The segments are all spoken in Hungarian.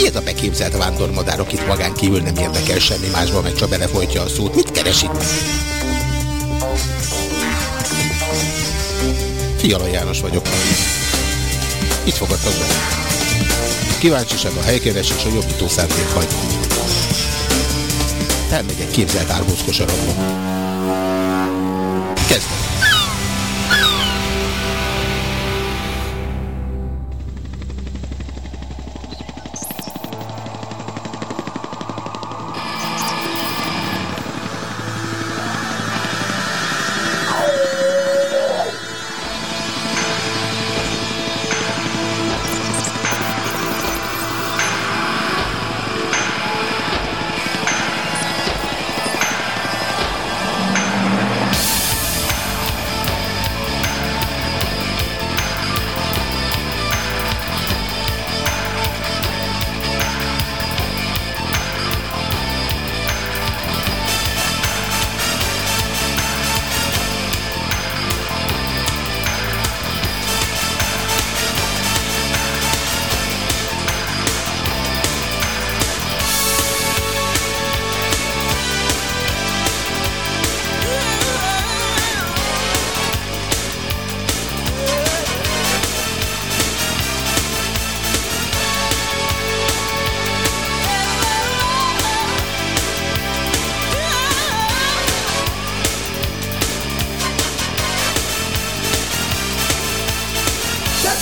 Ki ez a beképzelt vándormadár, akit magán kívül nem érdekel semmi másban, meg csak belefolytja a szót? Mit keres itt? Fiala János vagyok. Itt fogadtak be. Kíváncsiság a helykeres és a jobbító szándék hagy. Elmegyek képzelt árbóz kosarokba.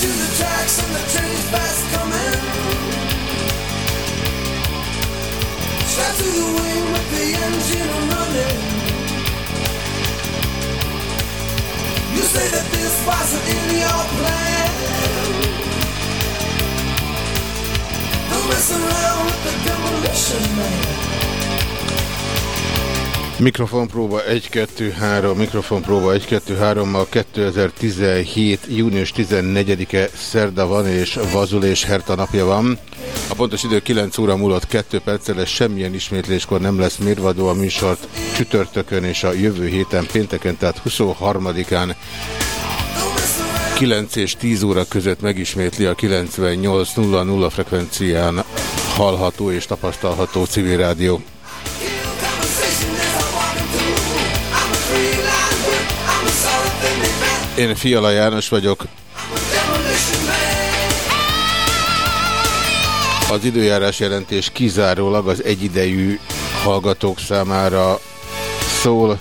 to the tracks and the train's fast coming. To the wing with the engine running. You say that this wasn't in your plan. Don't mess around with the demolition man. Mikrofonpróba 1-2-3, mikrofonpróba 1-2-3, ma 2017. június 14-e szerda van, és Vazul és Herta napja van. A pontos idő 9 óra múlott 2 perccel, ez semmilyen ismétléskor nem lesz mérvadó a műsort csütörtökön és a jövő héten pénteken, tehát 23-án 9 és 10 óra között megismétli a 98.00 frekvencián hallható és tapasztalható civil rádió. Én Fiala János vagyok. Az időjárás jelentés kizárólag az egyidejű hallgatók számára szól.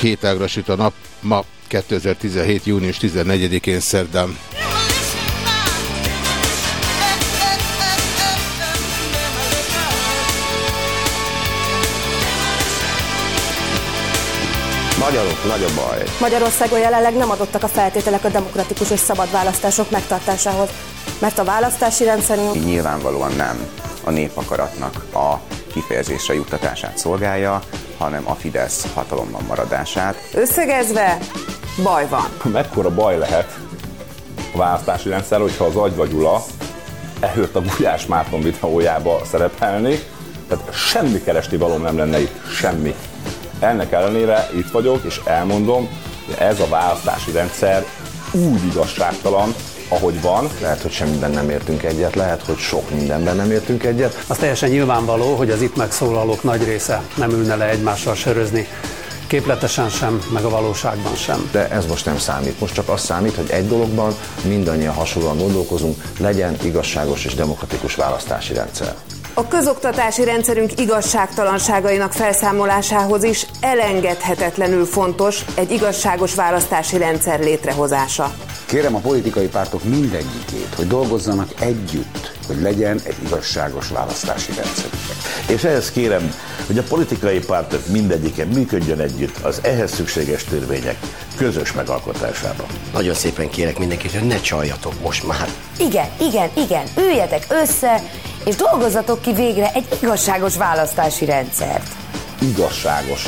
Hétágra süt a nap, ma 2017. június 14-én szerdán. Magyarok, nagy a baj. Magyarországon jelenleg nem adottak a feltételek a demokratikus és szabad választások megtartásához, mert a választási rendszerünk... Nyilvánvalóan nem a népakaratnak a kifejezésre juttatását szolgálja, hanem a Fidesz hatalomban maradását. Összegezve, baj van. Mekkora baj lehet a választási rendszer, hogyha az Agy vagy Ula ehőtt a Gulyás Márton videójába szerepelni, tehát semmi keresni valóm nem lenne itt, semmi. Ennek ellenére itt vagyok, és elmondom, hogy ez a választási rendszer úgy igazságtalan, ahogy van. Lehet, hogy semmiben nem értünk egyet, lehet, hogy sok mindenben nem értünk egyet. Az teljesen nyilvánvaló, hogy az itt megszólalók nagy része nem ülne le egymással sörözni képletesen sem, meg a valóságban sem. De ez most nem számít. Most csak az számít, hogy egy dologban mindannyian hasonlóan gondolkozunk, legyen igazságos és demokratikus választási rendszer. A közoktatási rendszerünk igazságtalanságainak felszámolásához is elengedhetetlenül fontos egy igazságos választási rendszer létrehozása. Kérem a politikai pártok mindegyikét, hogy dolgozzanak együtt, hogy legyen egy igazságos választási rendszer. És ehhez kérem, hogy a politikai pártok mindegyike működjön együtt az ehhez szükséges törvények közös megalkotásában. Nagyon szépen kérek mindenkit, hogy ne csaljatok most már. Igen, igen, igen, üljetek össze, és dolgozzatok ki végre egy igazságos választási rendszert. Igazságos.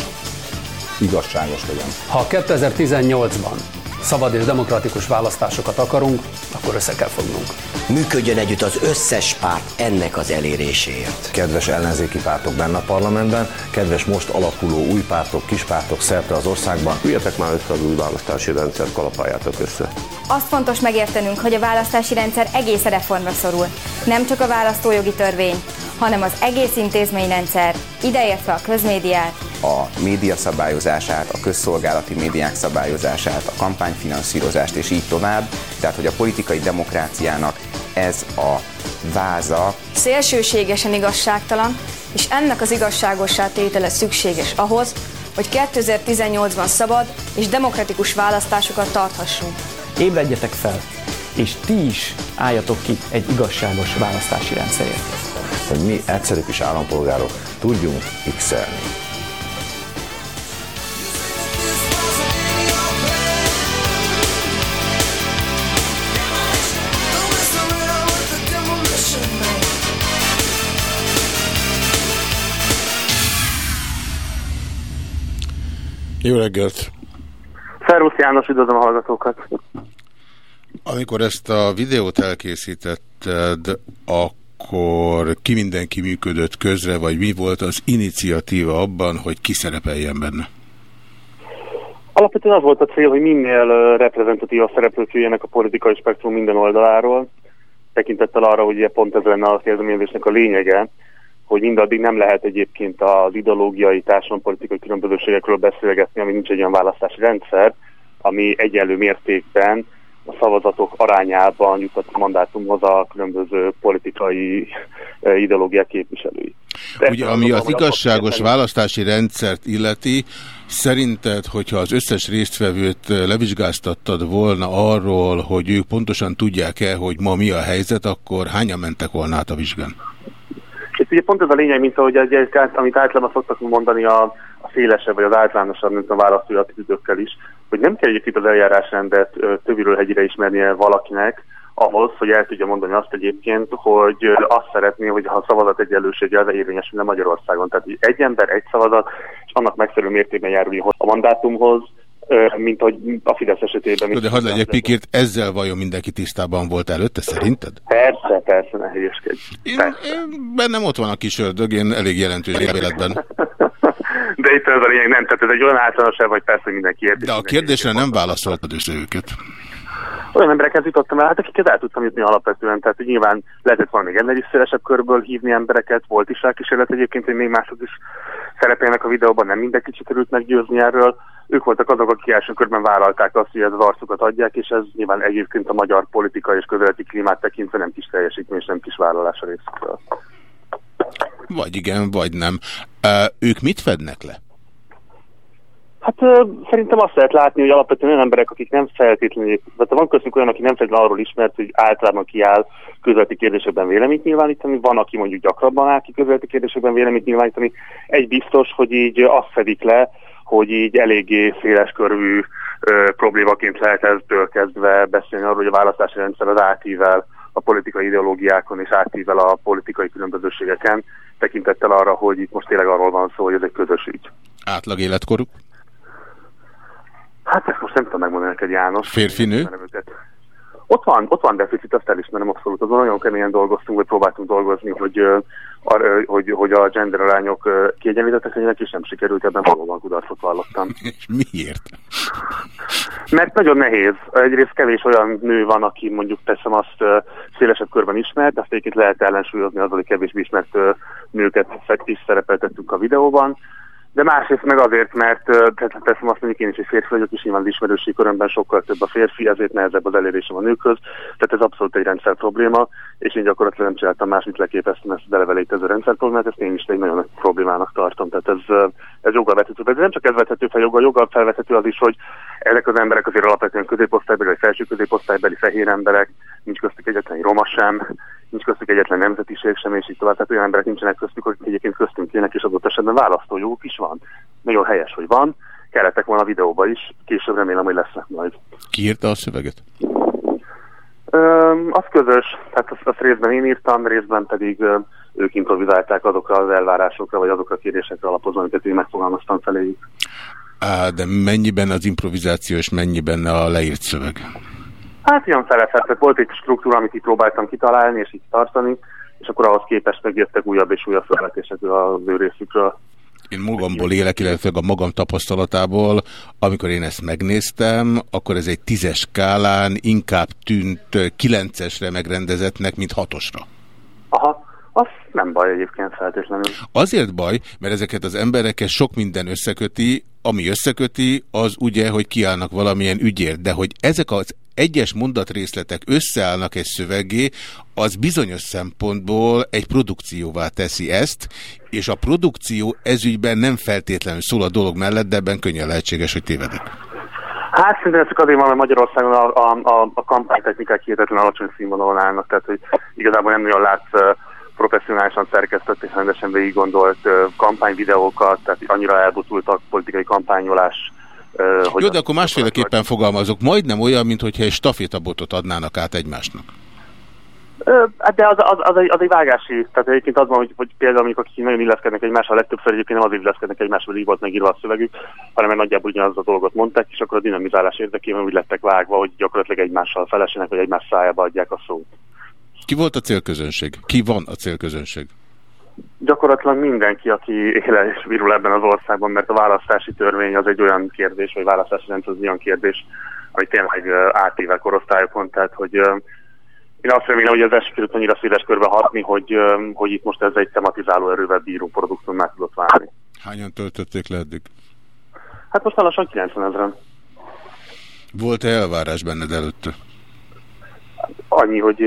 Igazságos legyen. Ha 2018-ban szabad és demokratikus választásokat akarunk, akkor össze kell fognunk. Működjön együtt az összes párt ennek az eléréséért. Kedves ellenzéki pártok benne a parlamentben, kedves most alakuló új pártok, kis pártok szerte az országban. Üljetek már össze az új választási rendszer, kalapáljátok össze. Azt fontos megértenünk, hogy a választási rendszer egész reformra szorul. Nem csak a választójogi törvény, hanem az egész intézményrendszer, ideértve a közmédiát, a média szabályozását, a közszolgálati médiák szabályozását, a kampányfinanszírozást és így tovább. Tehát, hogy a politikai demokráciának ez a váza. Szélsőségesen igazságtalan, és ennek az igazságossá tétele szükséges ahhoz, hogy 2018-ban szabad és demokratikus választásokat tarthassunk. Ébredjetek fel, és ti is álljatok ki egy igazságos választási rendszerért. Hogy mi egyszerű kis állampolgárok tudjunk x -elni. Jó reggelt! Szervusz János, üdvözlöm a hallgatókat! Amikor ezt a videót elkészítetted, akkor ki mindenki működött közre, vagy mi volt az iniciatíva abban, hogy ki szerepeljen benne? Alapvetően az volt a cél, hogy minél reprezentatív a szereplők jöjjenek a politikai spektrum minden oldaláról, tekintettel arra, hogy pont ez lenne a kezdeményezésnek a lényege, hogy mindaddig nem lehet egyébként az ideológiai, társadalompolitikai különbözőségekről beszélgetni, ami nincs egy olyan választási rendszer, ami egyenlő mértékben a szavazatok arányában jutott a mandátumhoz a különböző politikai ideológiák képviselői. De Ugye, ami az igazságos választási rendszert illeti, szerinted, hogyha az összes résztvevőt levizsgáztattad volna arról, hogy ők pontosan tudják-e, hogy ma mi a helyzet, akkor hányan mentek volna át a vizsgán? És ugye pont ez a lényeg, mint ahogy egy, amit általában szoktak mondani a szélesebb vagy az általánosabb, mint a választói attitűdökkel is, hogy nem kell egyébként az eljárásrendet többről hegyire ismernie valakinek, ahhoz, hogy el tudja mondani azt egyébként, hogy azt szeretné, hogy ha a szavazat egyenlőség elve érvényesülne Magyarországon. Tehát egy ember, egy szavazat, és annak megfelelő mértékben járul a mandátumhoz, mint hogy a Fidesz esetében. De hadd legyek pikért, ezzel vajon mindenki tisztában volt előtte, szerinted? Persze, persze, ne hülyeskedj. Én, én, bennem ott van a kis ördög, én elég jelentős életben. De itt ez a lényeg, nem, tehát ez egy olyan általánosabb, hogy persze mindenki érti. De a kérdésre nem válaszoltad össze őket. Olyan emberekhez jutottam el, hát akiket el tudtam jutni alapvetően, tehát hogy nyilván lehetett volna még ennél is szélesebb körből hívni embereket, volt is rákísérlet egyébként, hogy még mások is szerepelnek a videóban, nem mindenki sikerült meggyőzni erről. Ők voltak azok, akik első körben vállalták azt, hogy ez az arcukat adják, és ez nyilván egyébként a magyar politika és közöleti klímát tekintve nem kis teljesítmény és nem kis vállalás a részükről. Vagy igen, vagy nem. Ők mit fednek le? Hát szerintem azt lehet látni, hogy alapvetően olyan emberek, akik nem feltétlenül, tehát van köztük olyan, aki nem feltétlenül arról ismert, hogy általában kiáll közöleti kérdésekben véleményt nyilvánítani, van, aki mondjuk gyakrabban áll ki közöleti kérdésekben véleményt nyilvánítani. Egy biztos, hogy így azt fedik le, hogy így eléggé széles körű ö, problémaként lehet eztől kezdve beszélni arról, hogy a választási rendszer az átível a politikai ideológiákon és átível a politikai különbözőségeken, tekintettel arra, hogy itt most tényleg arról van szó, hogy ez egy közös ügy. Átlag életkoruk? Hát ezt most nem tudom megmondani neked, János. Férfi nő? Ott van, ott van deficit, azt elismerem abszolút. Azon nagyon keményen dolgoztunk, vagy próbáltunk dolgozni, hogy, hogy, hogy a gender arányok kiegyenlítettek legyenek, és nem sikerült, ebben valóban kudarcot vallottam. És miért? Mert nagyon nehéz. Egyrészt kevés olyan nő van, aki mondjuk teszem azt szélesebb körben ismert, de azt lehet ellensúlyozni azzal, hogy kevésbé ismert nőket is szerepeltettünk a videóban de másrészt meg azért, mert teszem azt mondjuk én is egy férfi vagyok, és nyilván az ismerőség körömben sokkal több a férfi, ezért nehezebb az elérésem a nőkhöz. Tehát ez abszolút egy rendszer probléma, és én gyakorlatilag nem csináltam más, mint leképeztem ezt az eleve létező rendszer problémát, ezt én is egy nagyon nagy problémának tartom. Tehát ez, ez joggal vethető. De nem csak ez vethető fel joggal, joggal felvethető az is, hogy ezek az emberek azért alapvetően középosztálybeli, vagy felső középosztálybeli fehér emberek, nincs köztük egyetlen roma sem, nincs köztük egyetlen nemzetiség sem, és így tovább. Tehát olyan emberek nincsenek köztük, akik egyébként köztünk jönnek, és adott esetben választójoguk is van. Nagyon helyes, hogy van. Kellettek volna a videóba is, később remélem, hogy lesznek majd. Ki írta a szöveget? Ö, az közös, tehát azt, azt részben én írtam, részben pedig ö, ők improvizálták azokra az elvárásokra, vagy azokra a kérdésekre alapozva, amiket én megfogalmaztam feléjük. Á, de mennyiben az improvizáció, és mennyiben a leírt szöveg? Hát ilyen feleszett. Volt egy struktúra, amit itt próbáltam kitalálni, és itt tartani, és akkor ahhoz képest megjöttek újabb és újabb felvetések az ő részükről. Én magamból élek, illetve a magam tapasztalatából, amikor én ezt megnéztem, akkor ez egy tízes skálán inkább tűnt kilencesre megrendezetnek, mint hatosra. Aha, az nem baj egyébként feltétlenül. Azért baj, mert ezeket az embereket sok minden összeköti, ami összeköti, az ugye, hogy kiállnak valamilyen ügyért, de hogy ezek az egyes mondatrészletek összeállnak egy szövegé, az bizonyos szempontból egy produkcióvá teszi ezt, és a produkció ezügyben nem feltétlenül szól a dolog mellett, de ebben könnyen lehetséges, hogy tévedek. Hát szerintem ezek azért van, mert Magyarországon a, a, a, a kampánytechnikák hihetetlen alacsony színvonalon állnak, tehát hogy igazából nem nagyon látsz professzionálisan szerkesztett és rendesen végig gondolt kampányvideókat, tehát annyira elbutultak politikai kampányolás hogy Jó, de akkor másféleképpen fogalmazok. Majdnem olyan, mintha egy stafétabotot adnának át egymásnak. Hát de az, az, az, egy, az egy vágási, tehát egyébként az van, hogy, hogy például mondjuk akik nagyon illeszkednek egymással, legtöbbször egyébként nem azért illeszkednek egymáshoz, így volt megírva a szövegük, hanem mert nagyjából ugyanaz a dolgot mondták, és akkor a dinamizálás érdekében úgy lettek vágva, hogy gyakorlatilag egymással felesenek, vagy egymás szájába adják a szót. Ki volt a célközönség? Ki van a célközönség? Gyakorlatilag mindenki, aki éle és virul ebben az országban, mert a választási törvény az egy olyan kérdés, vagy választási rendszer az olyan kérdés, ami tényleg átével korosztályokon, tehát hogy én azt remélem, hogy ez sikerült annyira széles körbe hatni, hogy, hogy itt most ez egy tematizáló erővel bíró produktum meg tudott válni. Hányan töltötték le eddig? Hát most lassan 90 ezeren. Volt-e elvárás benned előtte? Annyi, hogy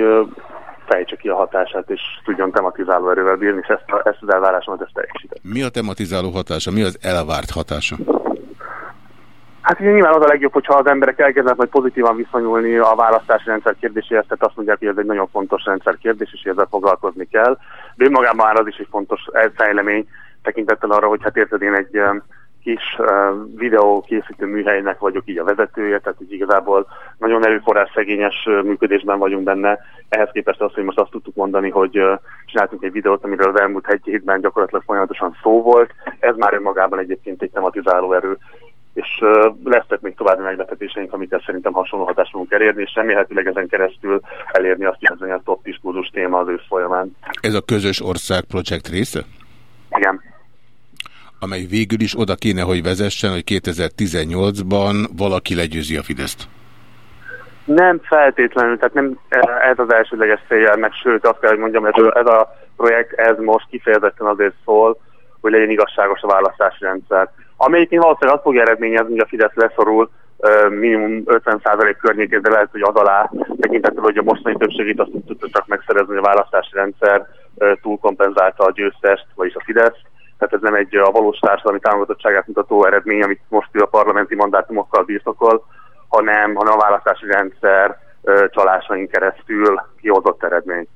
fejtse ki a hatását, és tudjon tematizáló erővel bírni, és ezt, ezt az elvárásomat ezt teljesített. Mi a tematizáló hatása? Mi az elvárt hatása? Hát ugye nyilván az a legjobb, hogyha az emberek elkezdenek majd pozitívan viszonyulni a választási rendszer kérdéséhez, tehát azt mondják, hogy ez egy nagyon fontos rendszer kérdés, és ezzel foglalkozni kell. De önmagában már az is egy fontos fejlemény tekintettel arra, hogy hát érted én egy kis uh, videókészítő műhelynek vagyok így a vezetője, tehát így igazából nagyon erőforrás szegényes uh, működésben vagyunk benne. Ehhez képest az, hogy most azt tudtuk mondani, hogy uh, csináltunk egy videót, amiről az elmúlt egy hétben gyakorlatilag folyamatosan szó volt. Ez már önmagában egyébként egy tematizáló erő és lesznek még további meglepetéseink, amiket szerintem hasonló hatást fogunk elérni, és remélhetőleg ezen keresztül elérni azt, hogy ez a top diskurzus téma az ősz folyamán. Ez a közös ország projekt része? Amely végül is oda kéne, hogy vezessen, hogy 2018-ban valaki legyőzi a Fideszt? Nem feltétlenül, tehát nem ez az elsődleges célja, meg sőt azt kell, hogy mondjam, ez, ez a projekt, ez most kifejezetten azért szól, hogy legyen igazságos a választási rendszer. Amelyikén valószínűleg azt fogja eredményezni, hogy a Fidesz leszorul minimum 50% környékén, de lehet, hogy az alá tekintettel, hogy a mostani többségét azt tudta csak megszerezni, hogy a választási rendszer túlkompenzálta a győztest, vagyis a Fidesz tehát ez nem egy a valós társadalmi támogatottságát mutató eredmény, amit most ő a parlamenti mandátumokkal birtokol, hanem, hanem a választási rendszer csalásain keresztül kihozott eredmény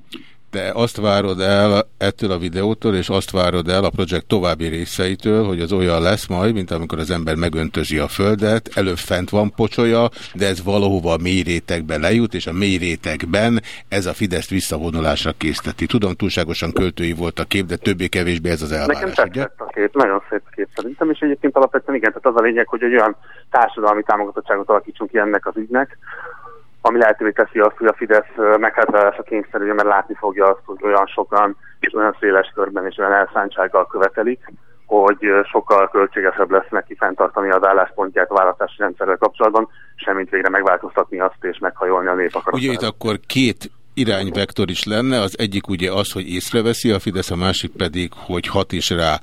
te azt várod el ettől a videótól, és azt várod el a projekt további részeitől, hogy az olyan lesz majd, mint amikor az ember megöntözi a földet, előbb fent van pocsolya, de ez valahova a mély rétegbe lejut, és a mély rétegben ez a Fidesz visszavonulásra készteti. Tudom, túlságosan költői volt a kép, de többé-kevésbé ez az elvárás, Nekem ugye? a kép, nagyon szép kép szerintem, és egyébként alapvetően igen, tehát az a lényeg, hogy egy olyan társadalmi támogatottságot alakítsunk ki ennek az ügynek, ami lehetővé teszi azt, hogy a Fidesz meghátrálásra kényszerülje, mert látni fogja azt, hogy olyan sokan és olyan széles körben és olyan elszántsággal követelik, hogy sokkal költségesebb lesz neki fenntartani az álláspontját a választási rendszerrel kapcsolatban, semmint végre megváltoztatni azt és meghajolni a nép Ugye itt akkor két irányvektor is lenne, az egyik ugye az, hogy észreveszi a Fidesz, a másik pedig, hogy hat is rá.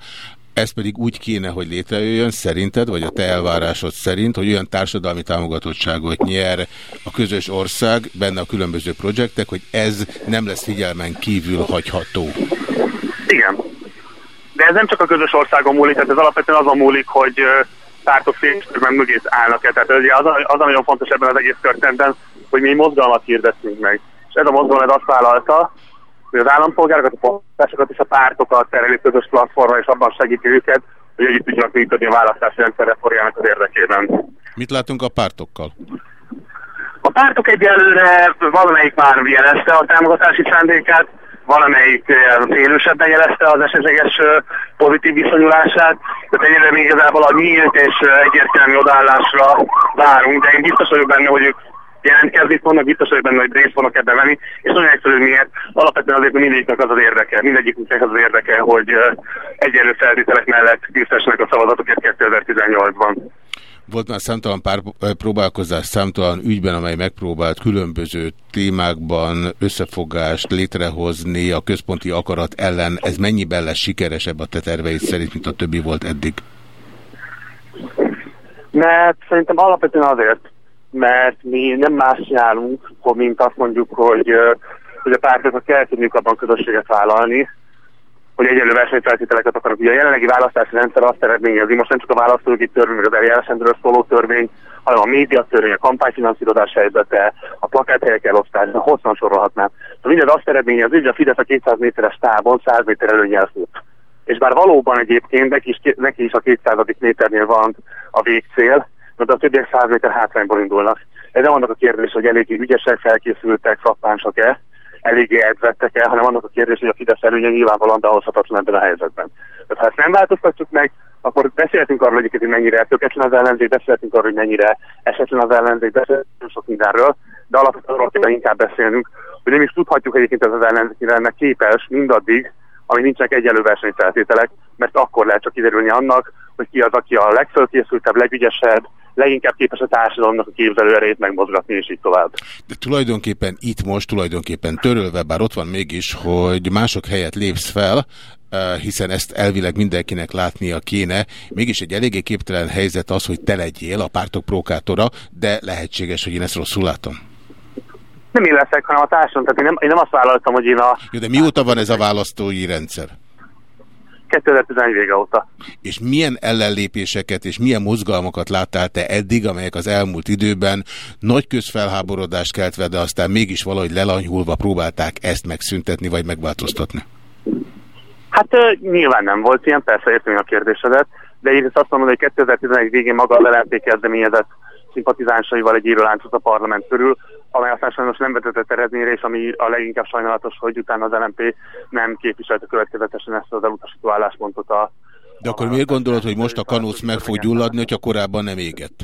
Ez pedig úgy kéne, hogy létrejöjjön szerinted, vagy a te elvárásod szerint, hogy olyan társadalmi támogatottságot nyer a közös ország, benne a különböző projektek, hogy ez nem lesz figyelmen kívül hagyható. Igen. De ez nem csak a közös országon múlik, tehát ez alapvetően azon múlik, hogy pártok szélsőben mögé állnak-e. Tehát az, az a nagyon fontos ebben az egész történetben, hogy mi mozgalmat hirdettünk meg. És ez a mozgalom azt vállalta, hogy az állampolgárokat, a polgárokat és a pártokat tereli közös platformra, és abban segíti őket, hogy együtt tudjanak működni a választási rendszer reformjának az érdekében. Mit látunk a pártokkal? A pártok egyelőre valamelyik már jelezte a támogatási szándékát, valamelyik félősebben jelezte az esetleges pozitív viszonyulását, tehát egyre még igazából a nyílt és egyértelmű odállásra várunk, de én biztos vagyok benne, hogy ők jelentkezni fognak, biztos vagyok benne, hogy részt fognak ebben venni, és nagyon egyszerű miért. Alapvetően azért mindegyiknek az az érdeke, mindegyiknek az az érdeke, hogy egyenlő feltételek mellett tisztessenek a szavazatokat 2018-ban. Volt már számtalan pár próbálkozás, számtalan ügyben, amely megpróbált különböző témákban összefogást létrehozni a központi akarat ellen. Ez mennyiben lesz sikeresebb a te terveid szerint, mint a többi volt eddig? Mert szerintem alapvetően azért, mert mi nem más csinálunk, mint azt mondjuk, hogy, hogy a pártoknak kell tudniuk abban közösséget vállalni, hogy egyenlő versenyfeltételeket akarok. Ugye a jelenlegi választási rendszer azt eredményezi, most nem csak a választójogi törvény, az eljárásrendről szóló törvény, hanem a médiatörvény, a kampányfinanszírozás helyzete, a plakáthelyek elosztása, hosszan sorolhatnám. De mindez azt eredményezi, hogy a Fidesz a 200 méteres távon 100 méter előnyel fut. És bár valóban egyébként neki is, neki is a 200. méternél van a végcél, de a többiek 100 méter hátrányból indulnak. Ez nem annak a kérdés, hogy eléggé ügyesek, felkészültek, frappánsak-e, eléggé edzettek el, hanem annak a kérdés, hogy a Fidesz előnye nyilvánvalóan behozhatatlan ebben a helyzetben. Tehát ha ezt nem változtatjuk meg, akkor beszélhetünk arról egyébként, hogy mennyire tökéletlen az ellenzék, beszélhetünk arról, hogy mennyire esetlen az ellenzék, beszélhetünk sok mindenről, de alapvetően arról kell inkább beszélnünk, hogy nem is tudhatjuk egyébként ez az ellenzék lenne képes mindaddig, ami nincsenek egyenlő versenyfeltételek, mert akkor lehet csak kiderülni annak, hogy ki az, aki a legfölkészültebb, legügyesebb, leginkább képes a társadalomnak a képzelőerét megmozgatni, és így tovább. De tulajdonképpen itt most tulajdonképpen törölve, bár ott van mégis, hogy mások helyet lépsz fel, eh, hiszen ezt elvileg mindenkinek látnia kéne. Mégis egy eléggé képtelen helyzet az, hogy te legyél a pártok prókátora, de lehetséges, hogy én ezt rosszul látom. Nem én leszek, hanem a társadalom. Tehát én nem, én nem azt vállaltam, hogy én a... Jó, de mióta van ez a választói rendszer? 2011 vége óta. És milyen ellenlépéseket és milyen mozgalmakat láttál te eddig, amelyek az elmúlt időben nagy közfelháborodást keltve, de aztán mégis valahogy lelanyhulva próbálták ezt megszüntetni vagy megváltoztatni? Hát nyilván nem volt ilyen, persze értem a kérdésedet, de én azt mondom, hogy 2011 végén maga a LNP kezdeményezett szimpatizánsaival egy íróláncot a parlament körül, amely aztán sajnos nem vezetett eredményre, és ami a leginkább sajnálatos, hogy utána az LNP nem képviselte következetesen ezt az elutasító álláspontot a... De akkor miért gondolod, hogy most a kanóc meg fog gyulladni, hogyha korábban nem égett?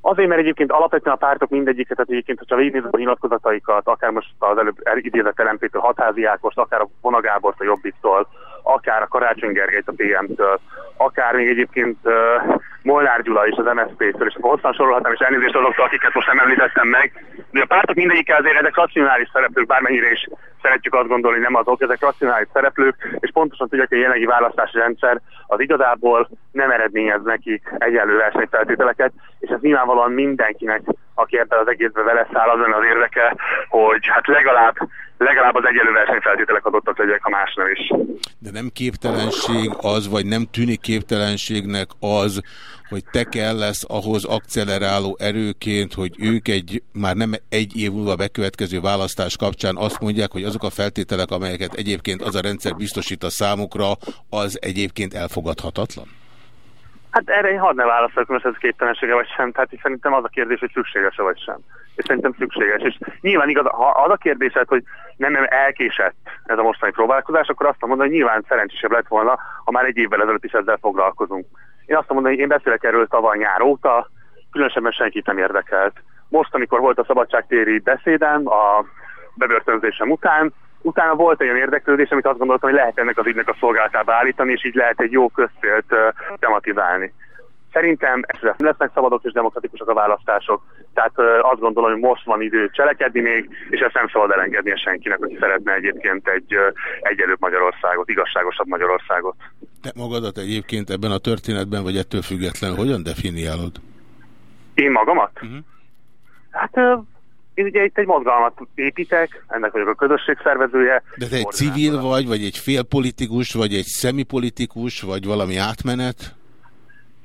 Azért, mert egyébként alapvetően a pártok mindegyiket, tehát egyébként, hogyha végignézed a nyilatkozataikat, akár most az előbb idézett LNP-től, Hatázi Ákost, akár a Vonagábort a Jobbiktól, akár a Karácsony Gergelyt a PM-től, akár még egyébként uh, Molnár Gyula is az MSZP-től, és hosszan sorolhatnám, és elnézést azoktól, akiket most nem említettem meg. De a pártok mindegyik azért ezek racionális szereplők, bármennyire is szeretjük azt gondolni, nem azok, ezek racionális szereplők, és pontosan tudják, hogy a jelenlegi választási rendszer az igazából nem eredményez nekik egyenlő versenyfeltételeket, és ez nyilvánvalóan mindenkinek, aki ebben az egészben vele száll, azon az érdeke, hogy hát legalább, legalább az egyenlő versenyfeltételek adottak legyek, ha más nem is. De nem képtelenség az, vagy nem tűnik képtelenségnek az, hogy te kell lesz ahhoz akceleráló erőként, hogy ők egy már nem egy év múlva bekövetkező választás kapcsán azt mondják, hogy azok a feltételek, amelyeket egyébként az a rendszer biztosít a számukra, az egyébként elfogadhatatlan? Hát erre én hadd ne válaszolok, most ez képtelensége vagy sem. Tehát szerintem az a kérdés, hogy szükséges-e vagy sem. És szerintem szükséges. És nyilván igaz, ha az a kérdésed, hogy nem, nem elkésett ez a mostani próbálkozás, akkor azt mondom, hogy nyilván szerencsésebb lett volna, ha már egy évvel ezelőtt is ezzel foglalkozunk. Én azt mondom, hogy én beszélek erről tavaly nyár óta, különösebben senkit nem érdekelt. Most, amikor volt a szabadságtéri beszédem, a bebörtönzésem után, utána volt egy olyan érdeklődés, amit azt gondoltam, hogy lehet ennek az ügynek a szolgálatába állítani, és így lehet egy jó közcélt uh, tematizálni. Szerintem nem lesznek szabadok és demokratikusak a választások, tehát uh, azt gondolom, hogy most van idő cselekedni még, és ezt nem szabad elengednie senkinek, hogy szeretne egyébként egy uh, egyelőbb Magyarországot, igazságosabb Magyarországot. Te magadat egyébként ebben a történetben, vagy ettől független, hogyan definiálod? Én magamat? Uh -huh. Hát én ugye itt egy mozgalmat építek, ennek vagyok a közösség szervezője. De te egy civil vagy, vagy egy félpolitikus, vagy egy szemipolitikus, vagy valami átmenet?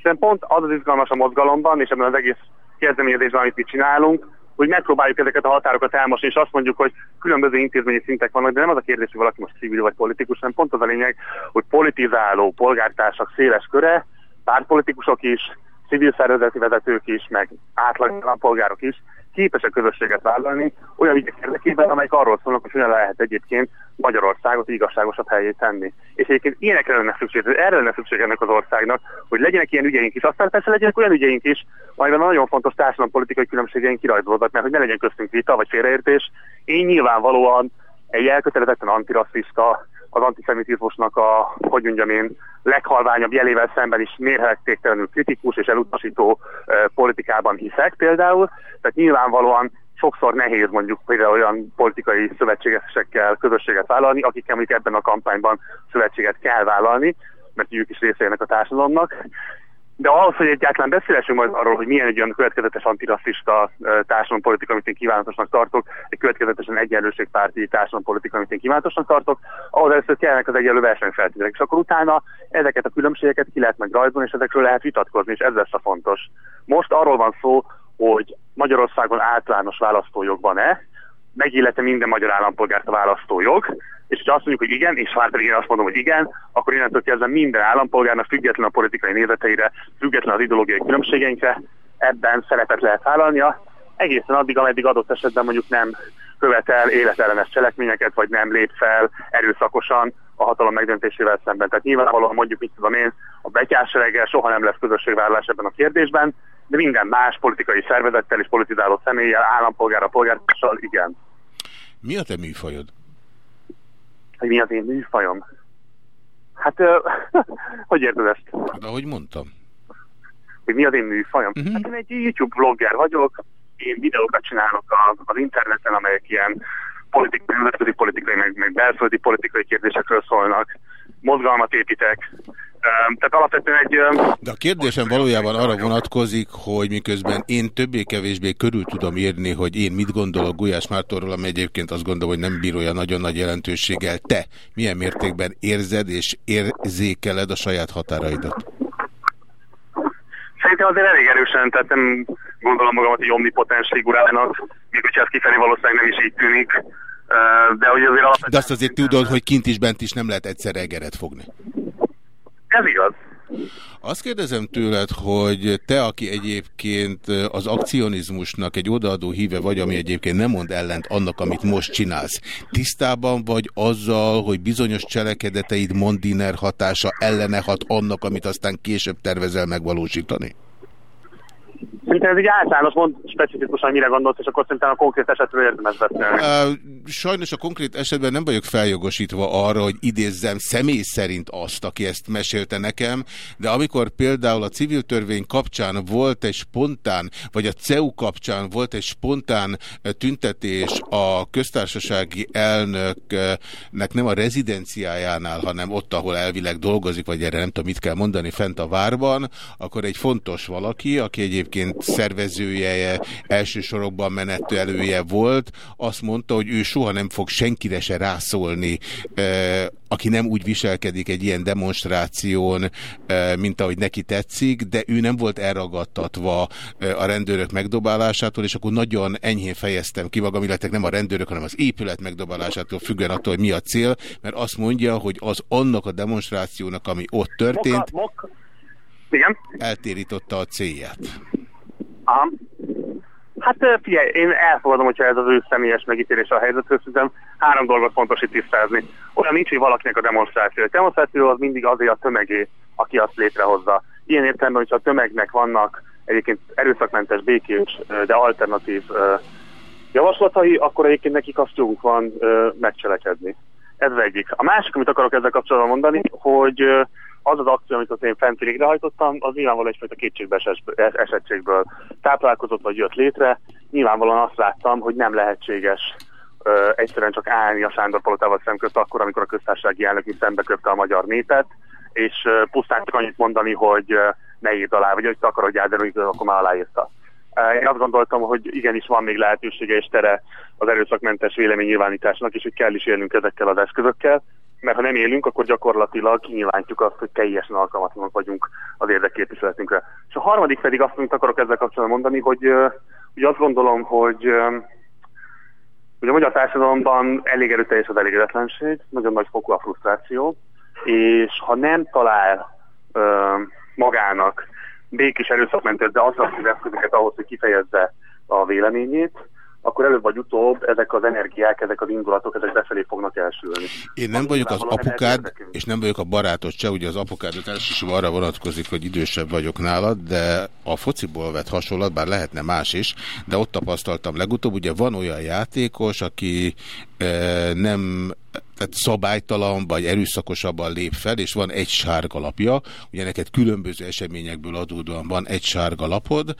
Szerintem pont az az izgalmas a mozgalomban, és ebben az egész kezdeményezésben, amit mi csinálunk, hogy megpróbáljuk ezeket a határokat elmosni, és azt mondjuk, hogy különböző intézményi szintek vannak, de nem az a kérdés, hogy valaki most civil vagy politikus, hanem pont az a lényeg, hogy politizáló polgártársak széles köre, pártpolitikusok is, civil szervezeti vezetők is, meg átlag polgárok is, képesek közösséget vállalni olyan ügyek érdekében, amelyek arról szólnak, hogy hogyan lehet egyébként Magyarországot igazságosabb helyé tenni. És egyébként ilyenekre lenne szükség, erre lenne szükség ennek az országnak, hogy legyenek ilyen ügyeink is, aztán persze legyenek olyan ügyeink is, amelyben nagyon fontos társadalompolitikai különbségeink kirajzolódnak, mert hogy ne legyen köztünk vita vagy félreértés. Én nyilvánvalóan egy elkötelezetten antirasszista, az antiszemitizmusnak a, hogy mondjam én, leghalványabb jelével szemben is mérhetettéktelenül kritikus és elutasító politikában hiszek például. Tehát nyilvánvalóan sokszor nehéz mondjuk például olyan politikai szövetségesekkel közösséget vállalni, akikkel mondjuk ebben a kampányban szövetséget kell vállalni, mert ők is részének a társadalomnak. De ahhoz, hogy egyáltalán beszélessünk majd arról, hogy milyen egy olyan következetes antirasszista társadalompolitika, amit én kívánatosnak tartok, egy következetesen egyenlőségpárti társadalompolitika, amit én kívánatosnak tartok, ahhoz először kellene az egyenlő versenyfeltételek, és akkor utána ezeket a különbségeket ki lehet meg rajzolni, és ezekről lehet vitatkozni, és ez lesz a fontos. Most arról van szó, hogy Magyarországon általános választójog van-e, megillete minden magyar állampolgárt a választójog, és ha azt mondjuk, hogy igen, és hát pedig én azt mondom, hogy igen, akkor innentől kezdve minden állampolgárnak független a politikai nézeteire, független az ideológiai különbségeinkre, ebben szerepet lehet vállalnia, egészen addig, ameddig adott esetben mondjuk nem követel életellenes cselekményeket, vagy nem lép fel erőszakosan a hatalom megdöntésével szemben. Tehát nyilvánvalóan mondjuk, mit tudom én, a betyársereggel soha nem lesz közösségvállalás ebben a kérdésben, de minden más politikai szervezettel és politizáló személlyel, állampolgára, polgártársal igen. Mi a te műfajod? Hogy mi az én műfajom? Hát, uh, hogy érted ezt? Hát, ahogy mondtam. Hogy mi az én műfajom? Uh mhm. -huh. Hát én egy YouTube vlogger vagyok, én videókat csinálok az, az interneten, amelyek ilyen politikai, nemzetközi politikai, meg, meg belföldi politikai kérdésekről szólnak. Mozgalmat építek, tehát alapvetően egy... De a kérdésem valójában arra vonatkozik, hogy miközben én többé-kevésbé körül tudom írni, hogy én mit gondolok Gulyás Mártorról, ami egyébként azt gondolom, hogy nem bírója nagyon nagy jelentőséggel. Te milyen mértékben érzed és érzékeled a saját határaidat? Szerintem azért elég erősen, tehát nem gondolom magamat egy omnipotens figurának, még hogyha ez kifelé valószínűleg nem is így tűnik. De, hogy azért alapvetően... De azt azért tudod, hogy kint is bent is nem lehet egyszer egeret fogni. Ez igaz. Azt kérdezem tőled, hogy te, aki egyébként az akcionizmusnak egy odaadó híve vagy, ami egyébként nem mond ellent annak, amit most csinálsz, tisztában vagy azzal, hogy bizonyos cselekedeteid mondiner hatása ellene hat annak, amit aztán később tervezel megvalósítani? Szerintem ez egy általános mond specifikusan mire gondolsz, és akkor szerintem a konkrét esetről érdemes beszélni. Uh, sajnos a konkrét esetben nem vagyok feljogosítva arra, hogy idézzem személy szerint azt, aki ezt mesélte nekem, de amikor például a civil törvény kapcsán volt egy spontán, vagy a CEU kapcsán volt egy spontán tüntetés a köztársasági elnöknek nem a rezidenciájánál, hanem ott, ahol elvileg dolgozik, vagy erre nem tudom, mit kell mondani, fent a várban, akkor egy fontos valaki, aki egyébként szervezője, elsősorokban menettelője volt, azt mondta, hogy ő soha nem fog senkire se rászólni, aki nem úgy viselkedik egy ilyen demonstráción, mint ahogy neki tetszik, de ő nem volt elragadtatva a rendőrök megdobálásától, és akkor nagyon enyhén fejeztem ki magam, illetve nem a rendőrök, hanem az épület megdobálásától függően attól, hogy mi a cél, mert azt mondja, hogy az annak a demonstrációnak, ami ott történt, moka, moka. Igen? eltérította a célját. Aha. Hát figyelj, én elfogadom, hogyha ez az ő személyes megítélés a helyzetről, szerintem három dolgot fontos itt tisztázni. Olyan nincs, hogy valakinek a demonstráció. A demonstráció az mindig azért a tömegé, aki azt létrehozza. Ilyen értelemben, hogyha a tömegnek vannak egyébként erőszakmentes, békés, de alternatív javaslatai, akkor egyébként nekik azt joguk van megcselekedni. Ez egyik. A másik, amit akarok ezzel kapcsolatban mondani, hogy az az akció, amit az én fent végrehajtottam, az nyilvánvalóan egyfajta kétségbeesettségből táplálkozott vagy jött létre. Nyilvánvalóan azt láttam, hogy nem lehetséges ö, egyszerűen csak állni a Sándor Palotával szemközt akkor, amikor a köztársasági elnök is szembe köpte a magyar népet, és ö, pusztán csak annyit mondani, hogy ö, ne írd alá, vagy hogy akarod járni, akkor már aláírta. Én azt gondoltam, hogy igenis van még lehetősége és tere az erőszakmentes véleménynyilvánításnak, és hogy kell is élnünk ezekkel az eszközökkel mert ha nem élünk, akkor gyakorlatilag kinyilvánítjuk azt, hogy teljesen alkalmatlanok vagyunk az érdekképviseletünkre. És a harmadik pedig azt, amit akarok ezzel kapcsolatban mondani, hogy, hogy azt gondolom, hogy, hogy a magyar társadalomban elég erőteljes az elégedetlenség, nagyon nagy fokú a frusztráció, és ha nem talál magának békés erőszakmentes, de az az eszközöket ahhoz, hogy kifejezze a véleményét, akkor előbb vagy utóbb ezek az energiák, ezek az indulatok, ezek befelé fognak elsülni. Én nem vagyok az apukád, és nem vagyok a barátod se, ugye az apukádot elsősorban arra vonatkozik, hogy idősebb vagyok nálad, de a fociból vett hasonlat, bár lehetne más is, de ott tapasztaltam legutóbb, ugye van olyan játékos, aki e, nem tehát szabálytalan vagy erőszakosabban lép fel, és van egy sárga lapja, ugye neked különböző eseményekből adódóan van egy sárga lapod,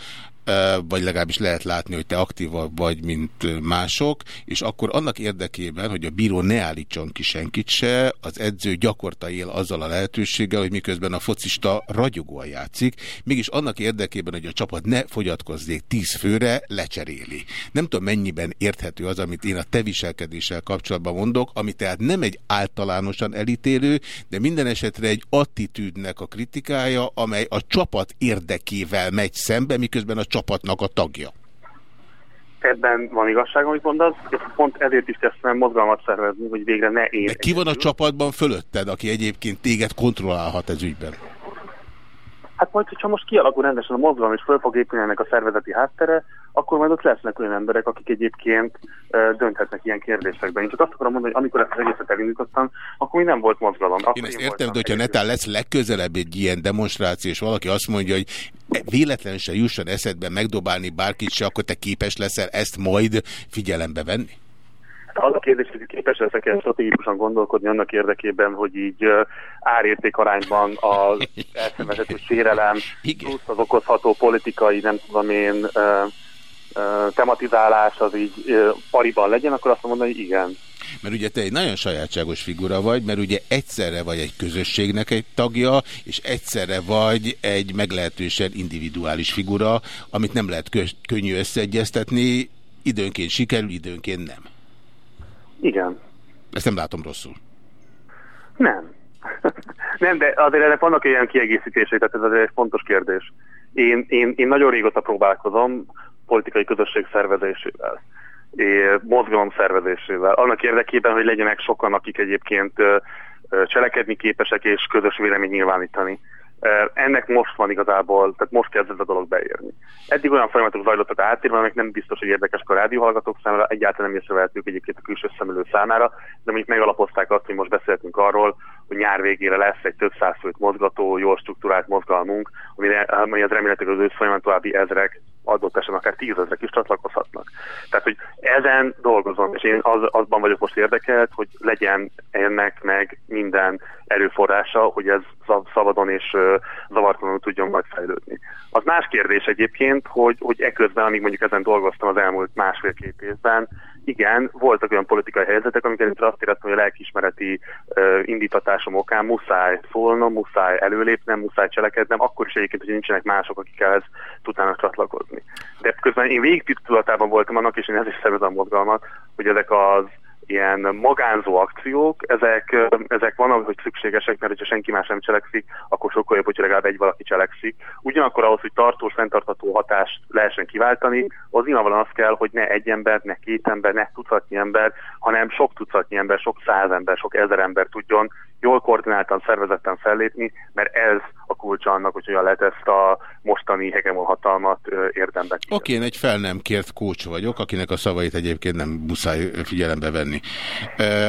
vagy legalábbis lehet látni, hogy te aktívabb vagy, mint mások, és akkor annak érdekében, hogy a bíró ne állítson ki senkit se, az edző gyakorta él azzal a lehetőséggel, hogy miközben a focista ragyogóan játszik, mégis annak érdekében, hogy a csapat ne fogyatkozzék tíz főre, lecseréli. Nem tudom, mennyiben érthető az, amit én a te viselkedéssel kapcsolatban mondok, ami tehát nem egy általánosan elítélő, de minden esetre egy attitűdnek a kritikája, amely a csapat érdekével megy szembe, miközben a csapatnak a tagja. Ebben van igazság, amit mondasz, és pont ezért is kezdtem mozgalmat szervezni, hogy végre ne én. De ki van a csapatban fölötted, aki egyébként téged kontrollálhat ez ügyben? Hát majd, hogyha most kialakul rendesen a mozgalom, és föl fog épülni ennek a szervezeti háttere, akkor majd ott lesznek olyan emberek, akik egyébként uh, dönthetnek ilyen kérdésekben. Én csak azt akarom mondani, hogy amikor ezt az egészet elindítottam, akkor még nem volt mozgalom. Akkor én ezt én értem, de hogyha netán lesz legközelebb egy ilyen demonstráció, és valaki azt mondja, hogy véletlenül se jusson eszedbe megdobálni bárkit se, akkor te képes leszel ezt majd figyelembe venni? Az a kérdés, hogy képes leszek el stratégikusan gondolkodni annak érdekében, hogy így árérték arányban az elszenvedető sérelem, plusz az okozható politikai, nem tudom én, tematizálás az így pariban legyen, akkor azt mondom, hogy igen. Mert ugye te egy nagyon sajátságos figura vagy, mert ugye egyszerre vagy egy közösségnek egy tagja, és egyszerre vagy egy meglehetősen individuális figura, amit nem lehet kö könnyű összeegyeztetni, időnként sikerül, időnként nem. Igen. Ezt nem látom rosszul. Nem. nem, de azért ennek vannak ilyen kiegészítések, tehát ez azért egy fontos kérdés. Én, én, én nagyon régóta próbálkozom politikai közösség szervezésével, mozgalom szervezésével, annak érdekében, hogy legyenek sokan, akik egyébként cselekedni képesek és közös vélemény nyilvánítani. Ennek most van igazából, tehát most kezd ez a dolog beérni. Eddig olyan folyamatok zajlottak áttérve, amik nem biztos, hogy érdekesek a rádióhallgatók számára, egyáltalán nem észrevehetők egyébként a külső szemülő számára, de mondjuk megalapozták azt, hogy most beszéltünk arról, hogy nyár végére lesz egy több száz főt mozgató, jól struktúrált mozgalmunk, ami az remélhetőleg az ősz folyamán további ezrek adott esetben akár tízezrek is csatlakozhatnak. Tehát, hogy ezen dolgozom, és én az, azban vagyok most érdekelt, hogy legyen ennek meg minden erőforrása, hogy ez szabadon és zavartalanul tudjon majd fejlődni. Az más kérdés egyébként, hogy, hogy eközben, amíg mondjuk ezen dolgoztam az elmúlt másfél-két évben, igen, voltak olyan politikai helyzetek, amikor azt éreztem, hogy a lelkismereti uh, indítatásom okán muszáj szólnom, muszáj előlépnem, muszáj cselekednem, akkor is egyébként, hogy nincsenek mások, akik ehhez tudnának csatlakozni. De közben én végig tudatában voltam annak, és én ez is szervezem a mozgalmat, hogy ezek az ilyen magánzó akciók, ezek, ezek van, hogy szükségesek, mert ha senki más nem cselekszik, akkor sokkal jobb, hogy legalább egy valaki cselekszik. Ugyanakkor ahhoz, hogy tartós, fenntartható hatást lehessen kiváltani, az nyilvánvalóan az kell, hogy ne egy ember, ne két ember, ne tucatnyi ember, hanem sok tucatnyi ember, sok száz ember, sok ezer ember tudjon jól koordináltan, szervezetten fellépni, mert ez a kulcsa annak, hogy hogyan lehet ezt a mostani hegemon hatalmat érdemben. Oké, okay, én egy fel nem kért kócs vagyok, akinek a szavait egyébként nem muszáj figyelembe venni.